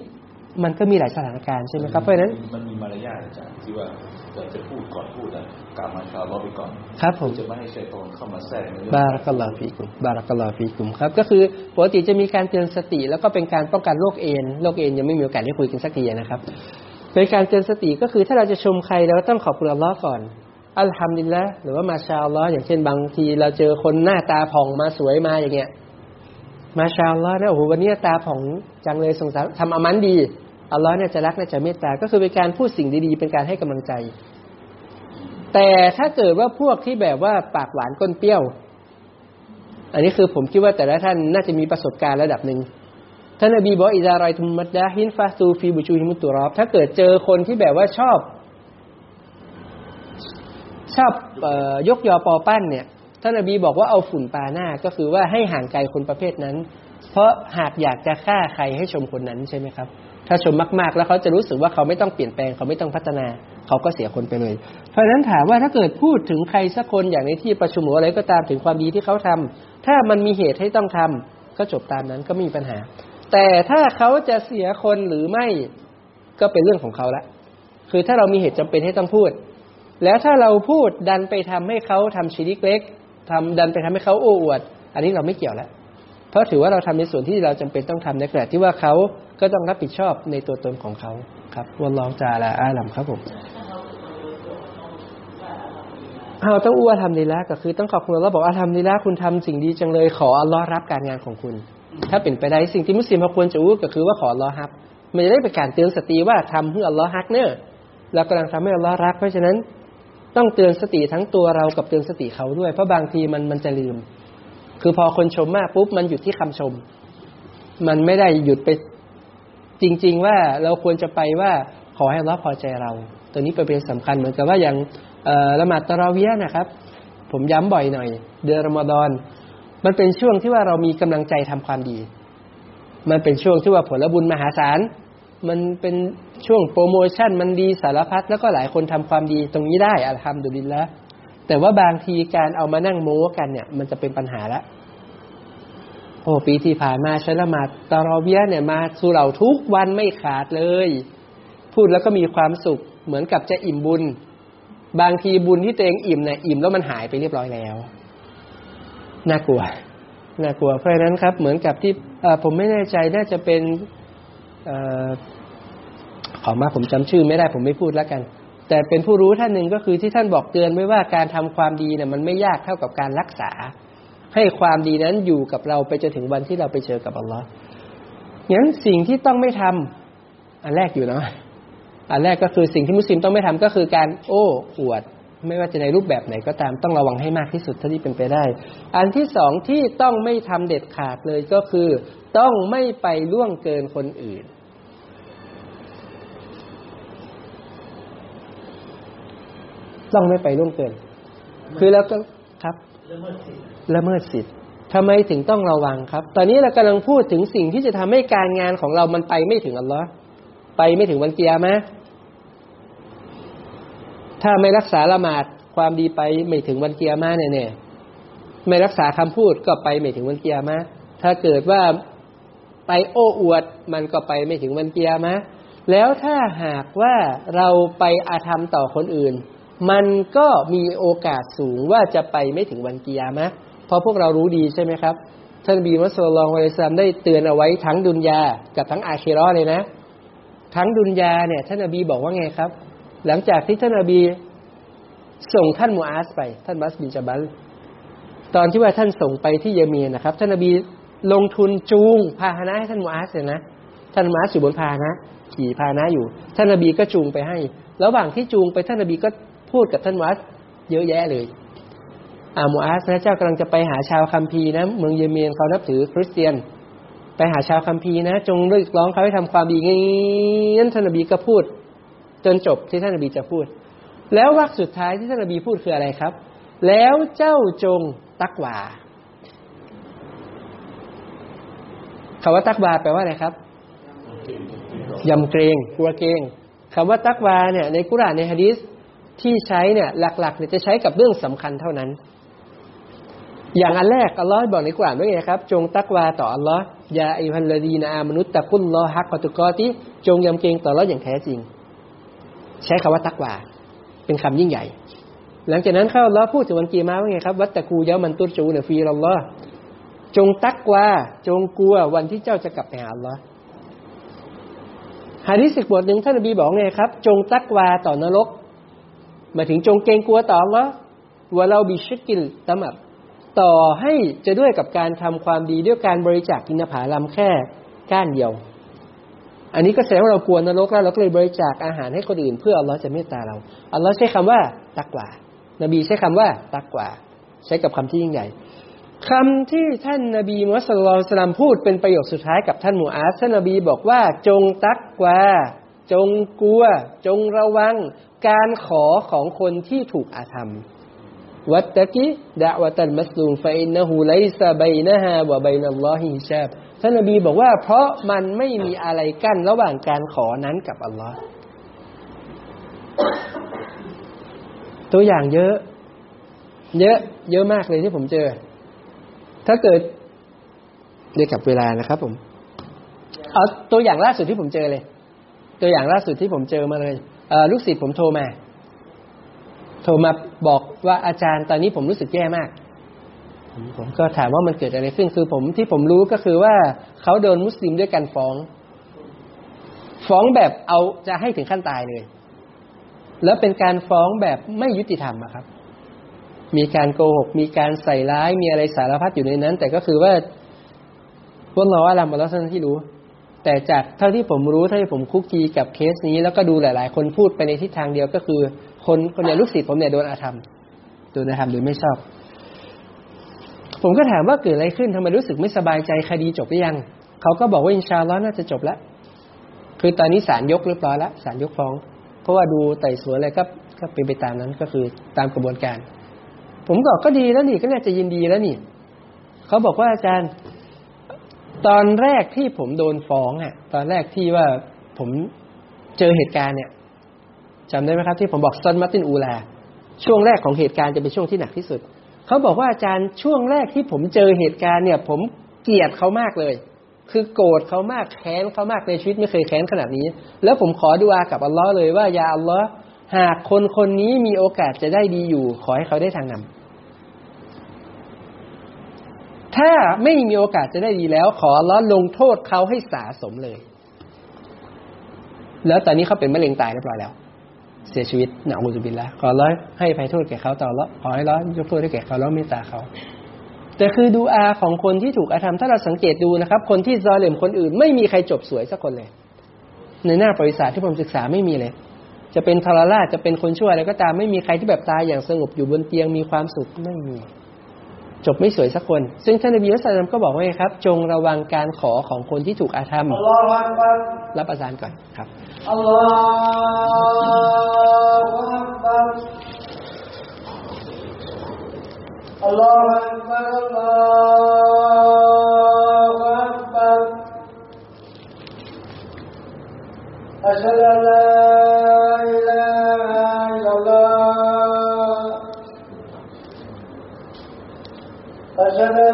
มันก็มีหลายสถานการณ์ใช่ไหมครับเพราะฉะนั้นมันมีมารยาทอาจารย์ที่ว่าจะจะพูดก่อนพูดอะกล่าวมันกล่าวรอไปก่อนครับผมเพื่อจะไม่ให้ชัยตอนเข้ามาแทรกในเรื่องบารักัลลอฮฺฟีกุมบารักัลลอฮฺฟีกุมครับ ก็คือปกติจะมีการเตือนสติ แล้วก็เป็นการป้องกันโรคเอนโรคเอนยังไม่มีโอกาสได้คุยกันสักทีนะครับเป็นการเตือนสติก็คือถ้าเราจะชมใครเราก็ต้องขอบคุณอัลลอฮ์ก่อน อัลฮัมดุลิลละหรือว่ามาชาอัลลอฮ์อย่างเช่นบางทีเราเจอคนหน้าตาผ่องมาสวยมาอย่างเงี้ย มาชาอัลลอฮ์นะโอ้โหวันนี้ตาผ่องจังเลยสงสารทำอามันดีอัลลอฮ์เนี่ยจะรักและจะเมตตา ก็คือเป็นการพูดสิ่งดีๆ เป็นการให้กำลังใจ แต่ถ้าเกิดว่าพวกที่แบบว่าปากหวานก้นเปรี้ยว อันนี้คือผมคิดว่าแต่ละท่านน่าจะมีประสบการณ์ระดับหนึ่งท่านนบีบอกว่าอิดารอยทุมมัดดาฮินฟาซูฟีบุชูฮิมุตตุรอบถ้าเกิดเจอคนที่แบบว่าชอบ ชอบออยกยอปอปั้นเนี่ยท่านนบีบอกว่าเอาฝุ่นปาหน้าก็คือว่าให้ห่างไกลคนประเภทนั้น เพราะหากอยากจะฆ่าใครให้ชมคนนั้นใช่ไหมครับ ถ้าชมมากๆ แล้วเขาจะรู้สึกว่าเขาไม่ต้องเปลี่ยนแปลงเขาไม่ต้องพัฒนา เขาก็เสียคนไปเลย เพราะฉะนั้นถามว่าถ้าเกิดพูดถึงใครสักคนอย่างในที่ประชุมหรืออะไรก็ตามถึงความดีที่เขาทำถ้ามันมีเหตุให้ต้องทำก็จบตามนั้นก็ไม่มีปัญหา แต่ถ้าเขาจะเสียคนหรือไม่ก็เป็นเรื่องของเขาละคือถ้าเรามีเหตุจำเป็นให้ต้องพูด แล้วถ้าเราพูดดันไปทำให้เขาทำชีริกเล็กทำดันไปทำให้เขาโอ้อวด อันนี้เราไม่เกี่ยวแล้วเพราะถือว่าเราทำในส่วนที่เราจำเป็นต้องทำในขณะที่ว่าเขาก็ต้องรับผิดชอบในตัวตนของเขาครับวันลองจาละอาลัมครับผมเราต้องอ้วทำดีแล้วก็คือต้องขอบคุณอัลลอฮ์บอกว่าทำดีแล้วคุณทำสิ่งดีจังเลย ขออัลลอฮ์รับการงานของคุณ ถ้าเป็นไปได้สิ่งที่มุสลิมควรจะอู้ก็คือว่าขออัลลอฮ์รับมันจะได้เป็นการเตือนสติว่าทำเพื่ออัลลอฮ์ฮักเนอะเรากำลังทำให้อัลลอฮ์รักเพราะฉะนั้น ต้องเตือนสติทั้งตัวเรากับเตือนสติเขาด้วย เพราะบางทีมันมันจะลืม คือพอคนชมมากปุ๊บมันหยุดที่คำชม มันไม่ได้หยุดไป จริง ๆ ว่าเราควรจะไปว่าขอให้อัลลอฮ์พอใจเรา ตัวนี้เป็นประเด็นสำคัญเหมือนกับว่าอย่างละหมาดตะราเวียนะครับ ผมย้ำบ่อยหน่อย เดือนรอมฎอนมันเป็นช่วงที่ว่าเรามีกำลังใจทำความดี มันเป็นช่วงที่ว่าผลบุญมหาศาล มันเป็น ช่วงโปรโมชั่นมันดีสารพัดแล้วก็หลายคนทำความดีตรงนี้ได้อัลฮัมดุลิลละแต่ว่าบางทีการเอามานั่งโม้กันเนี่ย มันจะเป็นปัญหาละโอ้ปีที่ผ่านมาใช้ละหมาดตราะเวียเนี่ยมาสู่เราทุกวันไม่ขาดเลย พูดแล้วก็มีความสุขเหมือนกับจะอิ่มบุญ บางทีบุญที่ตัวเองอิ่มเนี่ยอิ่มแล้วมันหายไปเรียบร้อยแล้วน่ากลัวน่ากลัวเพราะฉะนั้นครับ เหมือนกับที่ผมไม่แน่ใจน่าจะเป็นเออขอมาผมจำชื่อไม่ได้ผมไม่พูดแล้วกัน แต่เป็นผู้รู้ท่านหนึ่งก็คือที่ท่านบอกเตือนไว้ว่าการทำความดีเนี่ยมันไม่ยากเท่ากับการรักษา ให้ความดีนั้นอยู่กับเราไปจนถึงวันที่เราไปเจอกับอัลลอฮ์งั้นสิ่งที่ต้องไม่ทำอันแรกอยู่เนาะอันแรกก็คือสิ่งที่มุสลิมต้องไม่ทำก็คือการโอ้อวด ไม่ว่าจะในรูปแบบไหนก็ตามต้องระวังให้มากที่สุดเท่าที่เป็นไปได้ อันที่สองที่ต้องไม่ทำเด็ดขาดเลยก็คือ ต้องไม่ไปล่วงเกินคนอื่น ต้องไม่ไปล่วงเกิน คือแล้วก็ครับละเมิดสิทธิ์ละเมิดสิทธิ์ทำไมถึงต้องระวังครับ ตอนนี้เรากำลังพูดถึงสิ่งที่จะทำให้การงานของเรามันไปไม่ถึงอัลลอฮ์ไปไม่ถึงวันเกียร์มะถ้าไม่รักษาละหมาดความดีไปไม่ถึงวันเกียร์มาแน่ๆไม่รักษาคำพูดก็ไปไม่ถึงวันเกียร์มาถ้าเกิดว่าไปโอ้อวด มันก็ไปไม่ถึงวันเกียร์มาแล้วถ้าหากว่าเราไปอาธรรมต่อคนอื่น มันก็มีโอกาสสูงว่าจะไปไม่ถึงวันกิยามะเพราะพวกเรารู้ดีใช่ไหมครับ ท่านบีมุสลอะลัยฮิสลามได้เตือนเอาไว้ทั้งดุนยากับทั้งอาคิเราะห์เลยนะ ทั้งดุนยาเนี่ย ท่านนบีบอกว่าไงครับ หลังจากที่ท่านนบีส่งท่านมูอาสไป ท่านมัสบินจาบัลตอนที่ว่าท่านส่งไปที่เยเมนนะครับ ท่านนบีลงทุนจูงพาหนะให้ท่านมูอาสเนี่ยนะท่านมูอาสอยู่บนพาหนะขี่พาหนะอยู่ ท่านนบีก็จูงไปให้ ระหว่างที่จูงไปท่านนบีก็ พูดกับท่านมูอาสเยอะแยะเลยอามูอาสนะเจ้ากำลังจะไปหาชาวคัมภีร์นะ เมืองเยเมนเขานับถือคริสเตียน ไปหาชาวคัมภีร์นะ จงเรียกร้องเขาให้ทำความดีงั้นท่านนบีก็พูด จนจบที่ท่านนบีจะพูด แล้ววรรคสุดท้ายที่ท่านนบีพูดคืออะไรครับ แล้วเจ้าจงตักวาคำว่าตักวาแปลว่าอะไรครับยำเกรงกลัวเกรงคำว่าตักวาเนี่ยในกุรอานในฮะดีษ ที่ใช้เนี่ยหลักๆเนี่ยจะใช้กับเรื่องสำคัญเท่านั้น อย่างอันแรกอัลลอฮ์บอกในกุรอานว่าไงครับ จงตักวาต่ออัลลอฮ์ยาอิฮัลลดีนาอามนุษย์ตะกุลลอฮักกตุกอติจงยำเกรงต่ออัลลอฮ์อย่างแท้จริง ใช้คำว่าตักวา เป็นคำยิ่งใหญ่ หลังจากนั้นเข้าอัลลอฮ์พูดถึงวันกียร์มาว่าไงครับ วัตตะกูยามันตุจูเนฟีอัลลอฮ์จงตักวาจงกลัววันที่เจ้าจะกลับไปหาอัลลอฮ์ฮะดิษอีกบทหนึ่งท่านนบีบอกไงครับ จงตักวาต่อนรก มาถึงจงเกรงกลัวต่ออัลลอฮ์ว่าเราบิชกิลตมับต่อให้จะด้วยกับการทำความดีด้วยการบริจาคกินผาลำแค่ก้านเดียว อันนี้ก็แสดงว่าเรากลัวนรกแล้วเราก็เลยบริจาคอาหารให้คนอื่น เพื่ออัลลอฮ์จะเมตตาเราอัลลอฮ์ใช้คำว่าตักว่า นบีใช้คำว่าตักว่า ใช้กับคำที่ยิ่งใหญ่คำที่ท่านนบีมุฮัมมัดสุลลัมพูดเป็นประโยคสุดท้ายกับท่านมูอาสท่านนบีบอกว่าจงตักว่า จงกลัว จงระวัง การขอของคนที่ถูกอาธรรม วัตตะกิดะวะตันมัสลูมฟะอินนะฮูไลซะบัยนะฮาวะบัยนัลลอฮิฮิชาบท่านนบีบอกว่าเพราะมันไม่มีอะไรกั้นระหว่างการขอนั้นกับอัลลอฮ์ตัวอย่างเยอะ เยอะ เยอะมากเลยที่ผมเจอ ถ้าเกิดเดี๋ยวกับเวลานะครับผม เอาตัวอย่างล่าสุดที่ผมเจอเลย ตัวอย่างล่าสุดที่ผมเจอมาเลยเลูกศิษย์ผมโทรมา โทรมาบอกว่าอาจารย์ตอนนี้ผมรู้สึกแย่มาก ผมก็ถามว่ามันเกิดอะไรขึ้นคือผมที่ผมรู้ก็คือว่าเขาโดนมุสลิมด้วยกันฟ้อง ฟ้องแบบเอาจะให้ถึงขั้นตายเลย แล้วเป็นการฟ้องแบบไม่ยุติธรรมอะครับ มีการโกหก มีการใส่ร้ายมีอะไรสารพัดอยู่ในนั้น แต่ก็คือว่าพวกเราอาลัมอัลลอฮ์ท่านที่รู้ แต่จากเท่าที่ผมรู้เท่าที่ผมคุกคีกับเคสนี้ แล้วก็ดูหลาย ๆ คนพูดไปในทิศทางเดียวก็คือ คนคนเนี่ยลูกศิษย์ผมเนี่ยโดนอาธรรมโดนอาธรรมโดยไม่ชอบ ผมก็ถามว่าเกิดอะไรขึ้นทำไมรู้สึกไม่สบายใจคดีจบหรือยังเขาก็บอกว่าอินชาอัลลอฮ์น่าจะจบแล้วคือตอนนี้ศาลยกเรียบร้อยแล้วศาลยกฟ้อง เพราะว่าดูไต่สวนอะไรก็ก็เป็นไปตามนั้นก็คือตามกระบวนการ ผมก็ก็ดีแล้วนี่ก็น่าจะยินดีแล้วนี่เขาบอกว่าอาจารย์ ตอนแรกที่ผมโดนฟ้องอะ ตอนแรกที่ว่าผมเจอเหตุการณ์เนี่ยจำได้ไหมครับที่ผมบอกซอนมาร์ตินอูลาช่วงแรกของเหตุการณ์จะเป็นช่วงที่หนักที่สุด เขาบอกว่าอาจารย์ช่วงแรกที่ผมเจอเหตุการณ์เนี่ย ผมเกลียดเขามากเลย คือโกรธเขามากแค้นเขามากในชีวิตไม่เคยแค้นขนาดนี้ แล้วผมขอดุอากับอัลลอฮ์เลยว่ายาอัลลอฮ์หากคนคนนี้มีโอกาสจะได้ดีอยู่ ขอให้เขาได้ทางนำ ถ้าไม่มีโอกาสจะได้ดีแล้ว ขอลลอลงโทษเขาให้สาสมเลย แล้วตอนนี้เขาเป็นมะเร็งตายเรียบร้อยแล้ว เสียชีวิตหนาอูซุบินละขอร้อยให้ภัยโทษแก่เขาต่อละขอให้ร้อยยกโทษให้แก่เขาแล้วเมตตาเขา แต่คือดูอาของคนที่ถูกอาธรรมถ้าเราสังเกตดูนะครับ คนที่ซอเหลมคนอื่น ไม่มีใครจบสวยสักคนเลย ในหน้าประวัติศาสตร์ที่ผมศึกษาไม่มีเลยจะเป็นทรราชจะเป็นคนชั่วอะไรก็ตามไม่มีใครที่แบบตายอย่างสงบอยู่บนเตียงมีความสุขไม่มี จบไม่สวยสักคน ซึ่งท่านนบีมุสลิมก็บอกว่าไว้ครับ จงระวังการขอของคนที่ถูกอาธรรมอัลลอฮฺอักบัรรับประทานก่อนครับอัลลอฮฺอักบัรอัลลอฮฺอัลลอฮฺอักบัรอัชฮะดุอัล أشهد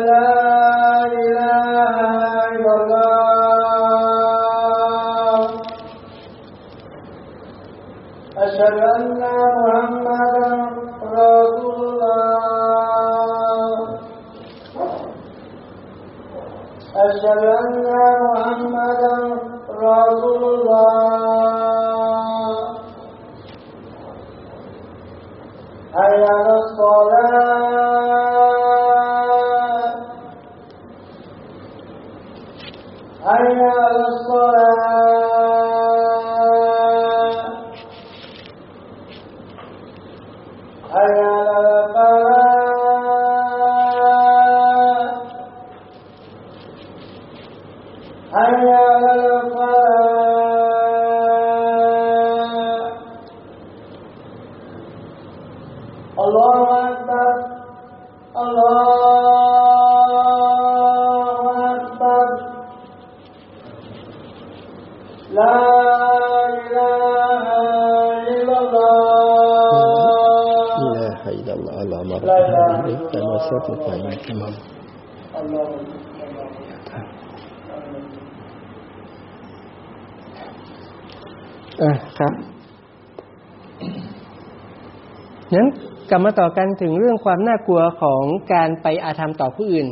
มาต่อกันถึงเรื่องความน่ากลัวของการไปอาธรรมต่อผู้อื่น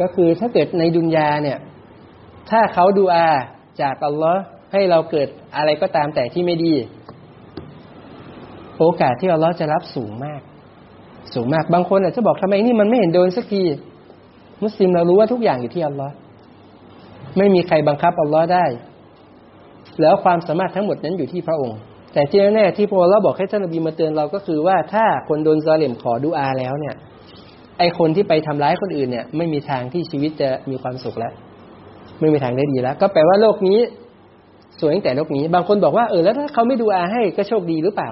ก็คือถ้าเกิดในดุนยาเนี่ย ถ้าเขาดูอาจากอัลลอฮ์ให้เราเกิดอะไรก็ตามแต่ที่ไม่ดี โอกาสที่อัลลอฮ์จะรับสูงมาก สูงมากบางคนอาจจะบอกทำไมนี่มันไม่เห็นโดนสักที มุสลิมเรารู้ว่าทุกอย่างอยู่ที่อัลลอฮ์ไม่มีใครบังคับอัลลอฮ์ได้ แล้วความสามารถทั้งหมดนั้นอยู่ที่พระองค์ แต่ที่แน่ๆที่พอเราบอกให้ท่านนบีมาเตือนเราก็คือว่าถ้าคนโดนซาเลมขอดุอาแล้วเนี่ย ไอคนที่ไปทำร้ายคนอื่นเนี่ย ไม่มีทางที่ชีวิตจะมีความสุขแล้ว ไม่มีทางได้ดีแล้ว ก็แปลว่าโลกนี้สวยตั้งแต่โลกนี้ บางคนบอกว่าเออแล้วถ้าเขาไม่ดูอาให้ก็โชคดีหรือเปล่า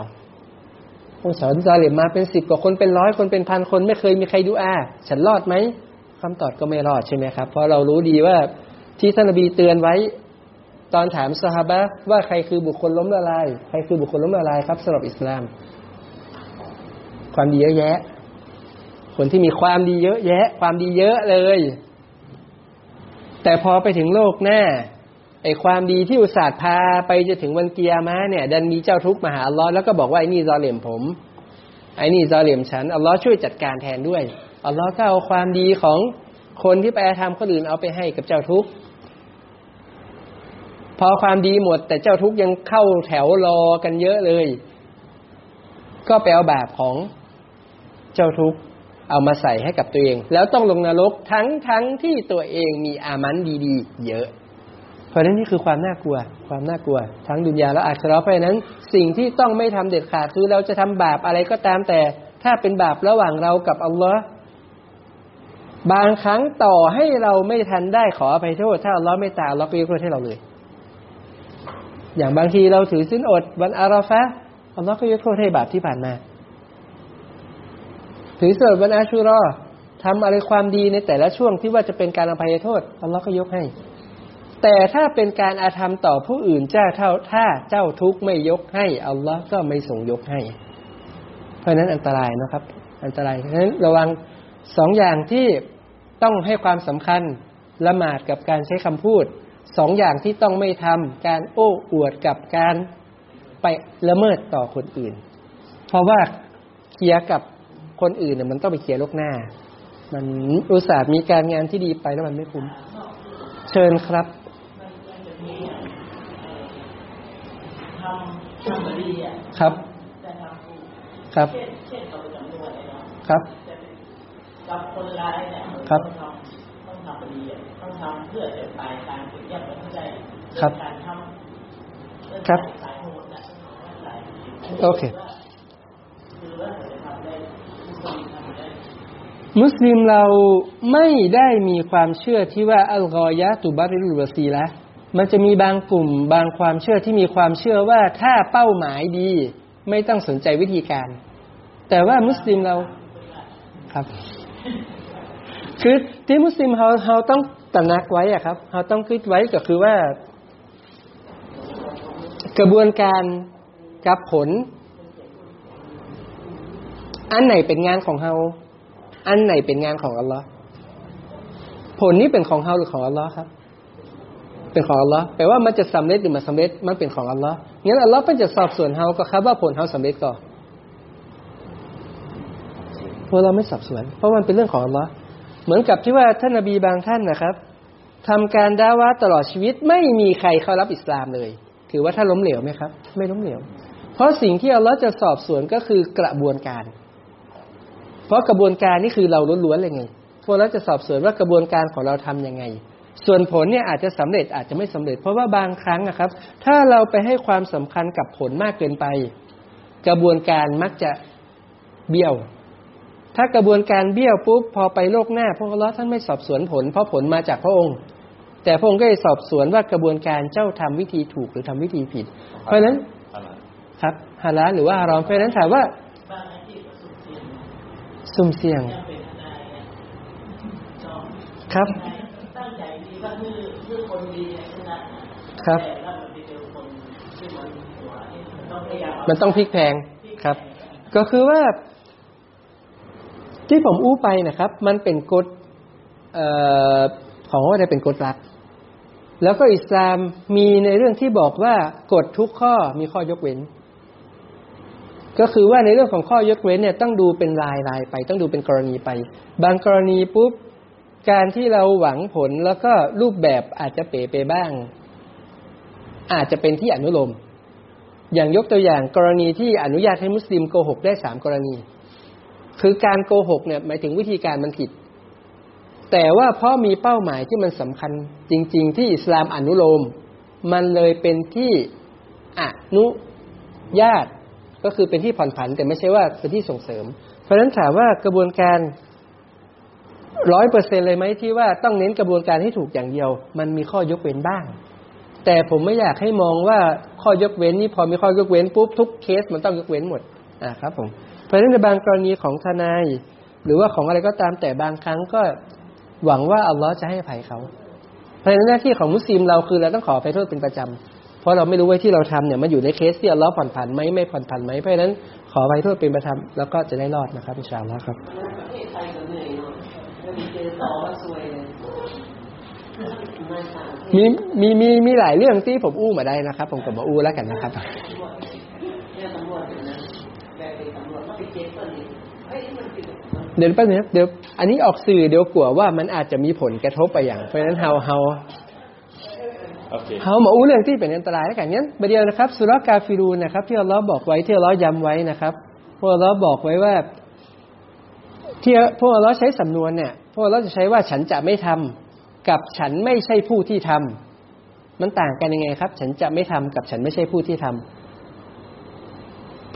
องสอนซาเลมมาเป็นสิบกว่าคนเป็นร้อยคนเป็นพันคนไม่เคยมีใครดูอา ฉันรอดไหมคำตอบก็ไม่รอดใช่ไหมครับเพราะเรารู้ดีว่าที่ท่านนบีเตือนไว้ ตอนถามซาฮาบะว่าใครคือบุคคลล้มละลายใครคือบุคคลล้มละลายครับสำหรับอิสลาม ความดีเยอะแยะ คนที่มีความดีเยอะแยะ ความดีเยอะเลย แต่พอไปถึงโลกหน้าไอความดีที่อุตส่าห์พาไปจะถึงวันเกียร์มาเนี่ยดันมีเจ้าทุกข์มาหาอัลลอฮ์แล้วก็บอกว่าไอ้นี่ซอเหลี่ยมผม ไอ้นี่ซอเหลี่ยมฉันอัลลอฮ์ช่วยจัดการแทนด้วยอัลลอฮ์ก็เอาความดีของคนที่ไปทำคนอื่นเอาไปให้กับเจ้าทุกข์ อความดีหมด แต่เจ้าทุกยังเข้าแถวรอกันเยอะเลย ก็ไปเอาบาปของเจ้าทุกเอามาใส่ให้กับตัวเอง แล้วต้องลงนรกทั้งทั้งที่ตัวเองมีอามันดีๆ เยอะ เพราะนั้นนี่คือความน่ากลัว ความน่ากลัว ทั้งดุนยาและอาชราเพราะนั้น สิ่งที่ต้องไม่ทำเด็ดขาดคือเราจะทำบาปอะไรก็ตามแต่ ถ้าเป็นบาประหว่างเรากับอัลลอฮ์บางครั้งต่อให้เราไม่ทันได้ขออภัยโทษ ถ้าอัลลอฮ์ไม่ตาอัลลอฮ์ก็ยกโทษให้เราเลย อย่างบางทีเราถือสินอดวันอาราฟะห์อัลลอฮ์ก็ยกโทษให้บาปที่ผ่านมา ถือสินอดวันอาชูรอทำอะไรความดีในแต่ละช่วงที่ว่าจะเป็นการอภัยโทษอัลลอฮ์ก็ยกให้ แต่ถ้าเป็นการอาธรรมต่อผู้อื่นเจ้าเท่าถ้าเจ้าทุกข์ไม่ยกให้อัลลอฮ์ก็ไม่ทรงยกให้ เพราะนั้นอันตรายนะครับ อันตรายเพราะฉะนั้นระวังสองอย่างที่ต้องให้ความสำคัญละหมาดกับการใช้คำพูด สองอย่างที่ต้องไม่ทำการโอ้อวดกับการไปละเมิดต่อคนอื่น เพราะว่าเคลียร์กับคนอื่นเนี่ยมันต้องไปเคลียร์โลกหน้า มันอุตส่าห์มีการงานที่ดีไปแล้วมันไม่คุ้มเชิญครับมันมันจะมีอะทำทำมาดีอะครับแต่ทำถูกครับเช่นเช่นเราไปจำนวนเลยเนาะครับจะเป็นกับคนร้ายเนี่ยครับต้องทำต้อ งทำมาดีอะต้องทำเพื่อจะตายการถึงแยกกันเข้าใจครับเองการทำเองครับสายโหดนะสายโอเคคือว่าเราจะทำได้ทุกคนทำได้มุสลิมเราไม่ได้มีความเชื่อที่ว่าอัลกอยะตุบาริลุลวาซีละมันจะมีบางกลุ่มบางความเชื่อที่มีความเชื่อว่าถ้าเป้าหมายดี ไม่ต้องสนใจวิธีการ แต่ว่ามุสลิมเราครับ คือที่มุสลิมเราเราต้อง ตระหนักไว้อะครับ เราต้องคิดไว้ก็คือว่า กระบวนการกับผล อันไหนเป็นงานของเราอันไหนเป็นงานของอัลลอฮ์ผลนี้เป็นของเราหรือของอัลลอฮ์ครับ เป็นของอัลลอฮ์แปลว่ามันจะสำเร็จหรือไมันสำเร็จมันเป็นของอัลลอฮ์งั้นอัลลอฮ์เป็นจะสอบสวนเราก็ครับ ว่าผลเราสำเร็จก่อนเพราะเราไม่สอบสวน เพราะมันเป็นเรื่องของอัลลอฮ์ เหมือนกับที่ว่าท่านนบีบางท่านนะครับทำการด่าว่าตลอดชีวิตไม่มีใครเข้ารับอิสลามเลย ถือว่าถ้านล้มเหลวไหมครับ ไม่ล้มเหลว เพราะสิ่งที่อัลลอฮ์จะสอบสวนก็คือกระบวนการ เพราะกระบวนการนี่คือเราล้วนๆเลยไงพวกเราจะสอบสวนว่ากระบวนการของเราทำยังไง ส่วนผลเนี่ยอาจจะสำเร็จอาจจะไม่สำเร็จ เพราะว่าบางครั้งนะครับ ถ้าเราไปให้ความสำคัญกับผลมากเกินไป กระบวนการมักจะเบี้ยว ถ้ากระบวนการเบี้ยวปุ๊บพอไปโลกหน้าพวกเราท่านไม่สอบสวนผล เพราะผลมาจากพระองค์ แต่พระองค์ก็จะสอบสวนว่ากระบวนการเจ้าทำวิธีถูกหรือทำวิธีผิด เพราะฉะนั้นอะไรครับฮาลาลหรือว่าฮารอมเพราะฉะนั้นถามว่าบางอาชีพก็สุ่มเสี่ยงสุ่มเสี่ยงยังเป็นทนายเนี่ยชอบครับตั้งใจดีว่าคือคือคนดีในขณะนะครับแต่ว่ามันไปเจอคนที่มันหัวนี่มันต้องพยายามมันต้องพลิกแพลงครับ ก็คือว่า ที่ผมอู้ไปนะครับ มันเป็นกฎออของว่าได้เป็นกฎรัก แล้วก็อิสลามมีในเรื่องที่บอกว่ากฎทุกข้อมีข้อยกเว้น ก็คือว่าในเรื่องของข้อยกเว้นเนี่ยต้องดูเป็นรายรายไป ต้องดูเป็นกรณีไป บางกรณีปุ๊บการที่เราหวังผลแล้วก็รูปแบบอาจจะเป๋ไปบ้าง อาจจะเป็นที่อนุโลมอย่างยกตัวอย่างกรณีที่อนุญาตให้มุสลิมโกหกได้สามกรณี คือการโกหกเนี่ยหมายถึงวิธีการมันผิด แต่ว่าเพราะมีเป้าหมายที่มันสำคัญจริง ๆ ที่อิสลามอนุโลม มันเลยเป็นที่อนุญาตก็คือเป็นที่ผ่อนผัน แต่ไม่ใช่ว่าเป็นที่ส่งเสริม เพราะฉะนั้นถามว่ากระบวนการร้อยเปอร์เซ็นเลยไหมที่ว่าต้องเน้นกระบวนการให้ถูกอย่างเดียว มันมีข้อยกเว้นบ้าง แต่ผมไม่อยากให้มองว่าข้อยกเว้นนี่พอมีข้อยกเว้นปุ๊บทุกเคสมันต้องยกเว้นหมดอ่าครับผม ราะฉะนั้นในบางกรณีของทนาย หรือว่าของอะไรก็ตามแต่บางครั้งก็หวังว่าอัลลอฮ์จะให้อภัยเขาเพราะฉะนั้นหน้าที่ของมุสลิมเราคือเราต้องขออภัยโทษเป็นประจำเพราะเราไม่รู้ว่าที่เราทำเนี่ยมันอยู่ในเคสที่อัลลอฮ์ผ่อนผันไหมไม่ผ่อนผันไหมเพราะฉะนั้นขออภัยโทษเป็นประจำแล้วก็จะได้รอดนะครับอินชาอัลลอฮ์ครับประเทศไทยก็เหนื่อยเนาะแล้วมีเจอต่อว่าซวยเลยมาต่างประเทศมีมีมีมีหลายเรื่องที่ผมอู้มาได้นะครับ ผมก็มาอู้แล้วกันนะครับ เช็คเพิ่นนี่เฮ้ยมันคือเดี๋ยวแป๊บนึงครับเดี๋ยวอันนี้ออกสื่อเดี๋ยวกลัวว่ามันอาจจะมีผลกระทบไปอย่าง เพราะฉะนั้นเฮาเฮาโอเคเฮามาอู้เรื่องที่เป็นอันตรายแล้วกันงั้นประเดี๋ยวนะครับสุรากาฟิรูนนะครับ ที่อัลลอฮ์บอกไว้ที่อัลลอฮ์ย้ำไว้นะครับเพราะอัลลอฮ์บอกไว้ว่าที่พวกเราใช้สำนวนเนี่ย พวกเราจะใช้ว่าฉันจะไม่ทำกับฉันไม่ใช่ผู้ที่ทำมันต่างกันยังไงครับ ฉันจะไม่ทำกับฉันไม่ใช่ผู้ที่ทำ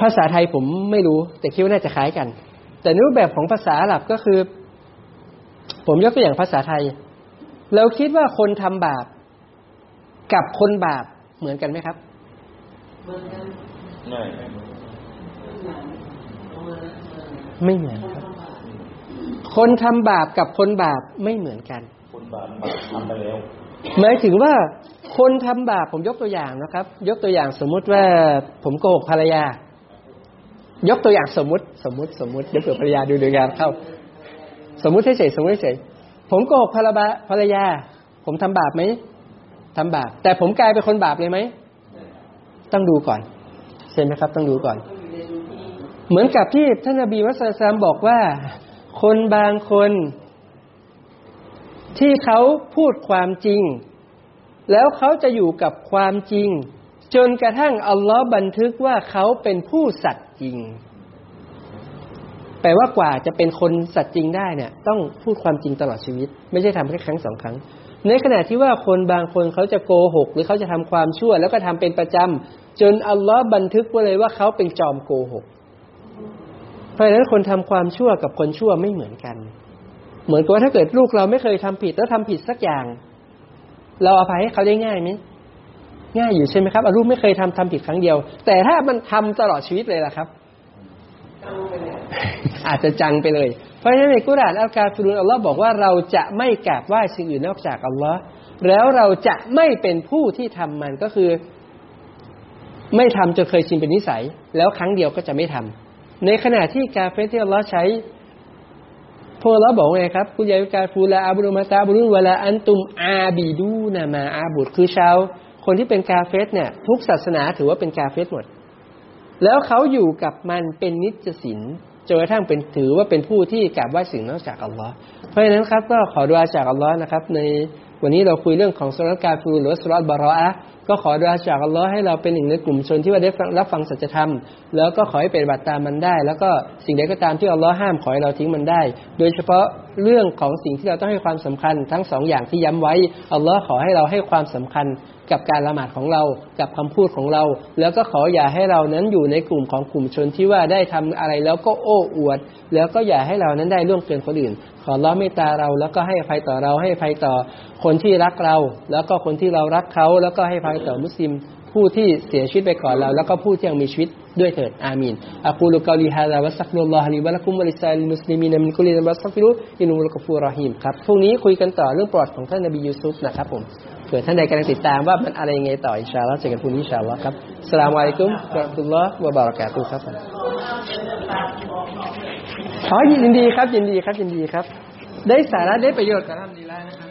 ภาษาไทยผมไม่รู้ แต่คิดว่าน่าจะคล้ายกัน แต่ในรูปแบบของภาษาอาหรับก็คือ ผมยกตัวอย่างภาษาไทย เราคิดว่าคนทำบาปกับคนบาปเหมือนกันไหมครับเหมือนกันง่ายเอามาเอามาไม่เหมือนคนครับทำบาปคนทำบาปกับคนบาปไม่เหมือนกันคนบาปบาปทำไปแล้วหมายถึงว่าคนทำบาปผมยกตัวอย่างนะครับ ยกตัวอย่างสมมุติว่าผมโกหกภรรยา ยกตัวอย่างสมมติสมมติสมมติเดี๋ยวเผื่อภรรยาดูดูงานเข้า สมมุติเฉยๆสมมติเฉยผมโกหกภรรยาภรรยา ผมทำบาปไหมทำบาป แต่ผมกลายเป็นคนบาปเลยไหมต้องดูก่อนใช่ไหมครับ ต้องดูก่อน เหมือนกับที่ท่านนบีมุสลิมบอกว่า คนบางคน ที่เขาพูดความจริง แล้วเขาจะอยู่กับความจริง จนกระทั่งอัลลอฮ์บันทึกว่าเขาเป็นผู้สัตย จริง แปลว่ากว่าจะเป็นคนสัตย์จริงได้เนี่ย ต้องพูดความจริงตลอดชีวิต ไม่ใช่ทำแค่ครั้งสองครั้ง ในขณะที่ว่าคนบางคนเขาจะโกหก หรือเขาจะทำความชั่ว แล้วก็ทำเป็นประจำจนอัลลอฮ์บันทึกไว้เลยว่าเขาเป็นจอมโกหก เพราะฉะนั้นคนทำความชั่วกับคนชั่วไม่เหมือนกัน เหมือนกับว่าถ้าเกิดลูกเราไม่เคยทำผิดแล้วทำผิดสักอย่าง เราอภัยให้เขาได้ง่ายไหม ง่ายอยู่ใช่ไหมครับอาลูกไม่เคยทำทำผิดครั้งเดียว แต่ถ้ามันทำตลอดชีวิตเลยล่ะครับตั้งไปเลยอาจจะจังไปเลย เพราะฉะนั้นในกุรอานอัลกาฟิรุนอัลลอฮ์บอกว่าเราจะไม่กราบไหว้สิ่งอื่นนอกจากอัลลอฮ์แล้วเราจะไม่เป็นผู้ที่ทำมันก็คือ ไม่ทำจนเคยชินเป็นนิสัย แล้วครั้งเดียวก็จะไม่ทำในขณะที่กาเฟรที่อัลลอฮ์ใช้พวกเราบอกว่าไงครับกุยาวิกาฟูลาอาบุรุมาตาบุรุนเวลาอันตุมอาบีดูนามาอาบุดคือชาว คนที่เป็นกาเฟสเนี่ย ทุกศาสนาถือว่าเป็นกาเฟสหมด แล้วเขาอยู่กับมันเป็นนิจสินจนกระทั่งเป็นถือว่าเป็นผู้ที่กราบไหว้สิ่งนอกจากอัลลอฮ์เพราะฉะนั้นครับก็ขอดุอาจากอัลลอฮ์นะครับ ในวันนี้เราคุยเรื่องของสุรกาฟูหรือสุรบารออะก็ขอดุอาจากอัลลอฮ์ให้เราเป็นหนึ่งในกลุ่มชนที่ว่าได้รับฟังสัจธรรม แล้วก็ขอให้เป็นบัติตามมันได้ แล้วก็สิ่งใดก็ตามที่อัลลอฮ์ห้ามขอให้เราทิ้งมันได้ โดยเฉพาะเรื่องของสิ่งที่เราต้องให้ความสำคัญทั้งสองอย่างที่ย้ำไว้อัลลอฮ์ขอให้เราให้ความสำคัญ กับการละหมาดของเรา กับคำพูดของเรา แล้วก็ขออย่าให้เรานั้นอยู่ในกลุ่มของกลุ่มชนที่ว่าได้ทำอะไรแล้วก็โอ้อวด แล้วก็อย่าให้เรานั้นได้ล่วงเกินคนอื่น ขอร้อเมตตาเราแล้วก็ให้อภัยต่อเราให้อภัยต่อคนที่รักเรา แล้วก็คนที่เรารักเขาแล้วก็ให้อภัยต่อมุสลิมผู้ที่เสียชีวิตไปก่อนเรา แล้วก็ผู้ที่ยังมีชีวิตด้วยเถิดآمين أقول قولي هذا وأستغفر الله لي ولكم ولسائر المسلمين من كل ذنب فاستغفروه إنه هو الغفور الرحيمครับพรุ่งนี้คุยกันต่อเรื่องประวัติของท่านนบียูซุฟนะครับผม เผื่อท่านใดกำลังติดตามว่ามันอะไรยังไงต่อإن شاء اللهเจอกันพรุ่งนี้إن شاء اللهครับالسلام عليكم ورحمة الله وبركاتهครับอ๋อยินดีครับยินดีครับยินดีครับ ได้สาระได้ประโยชน์กับท่านดีแล้วนะครับ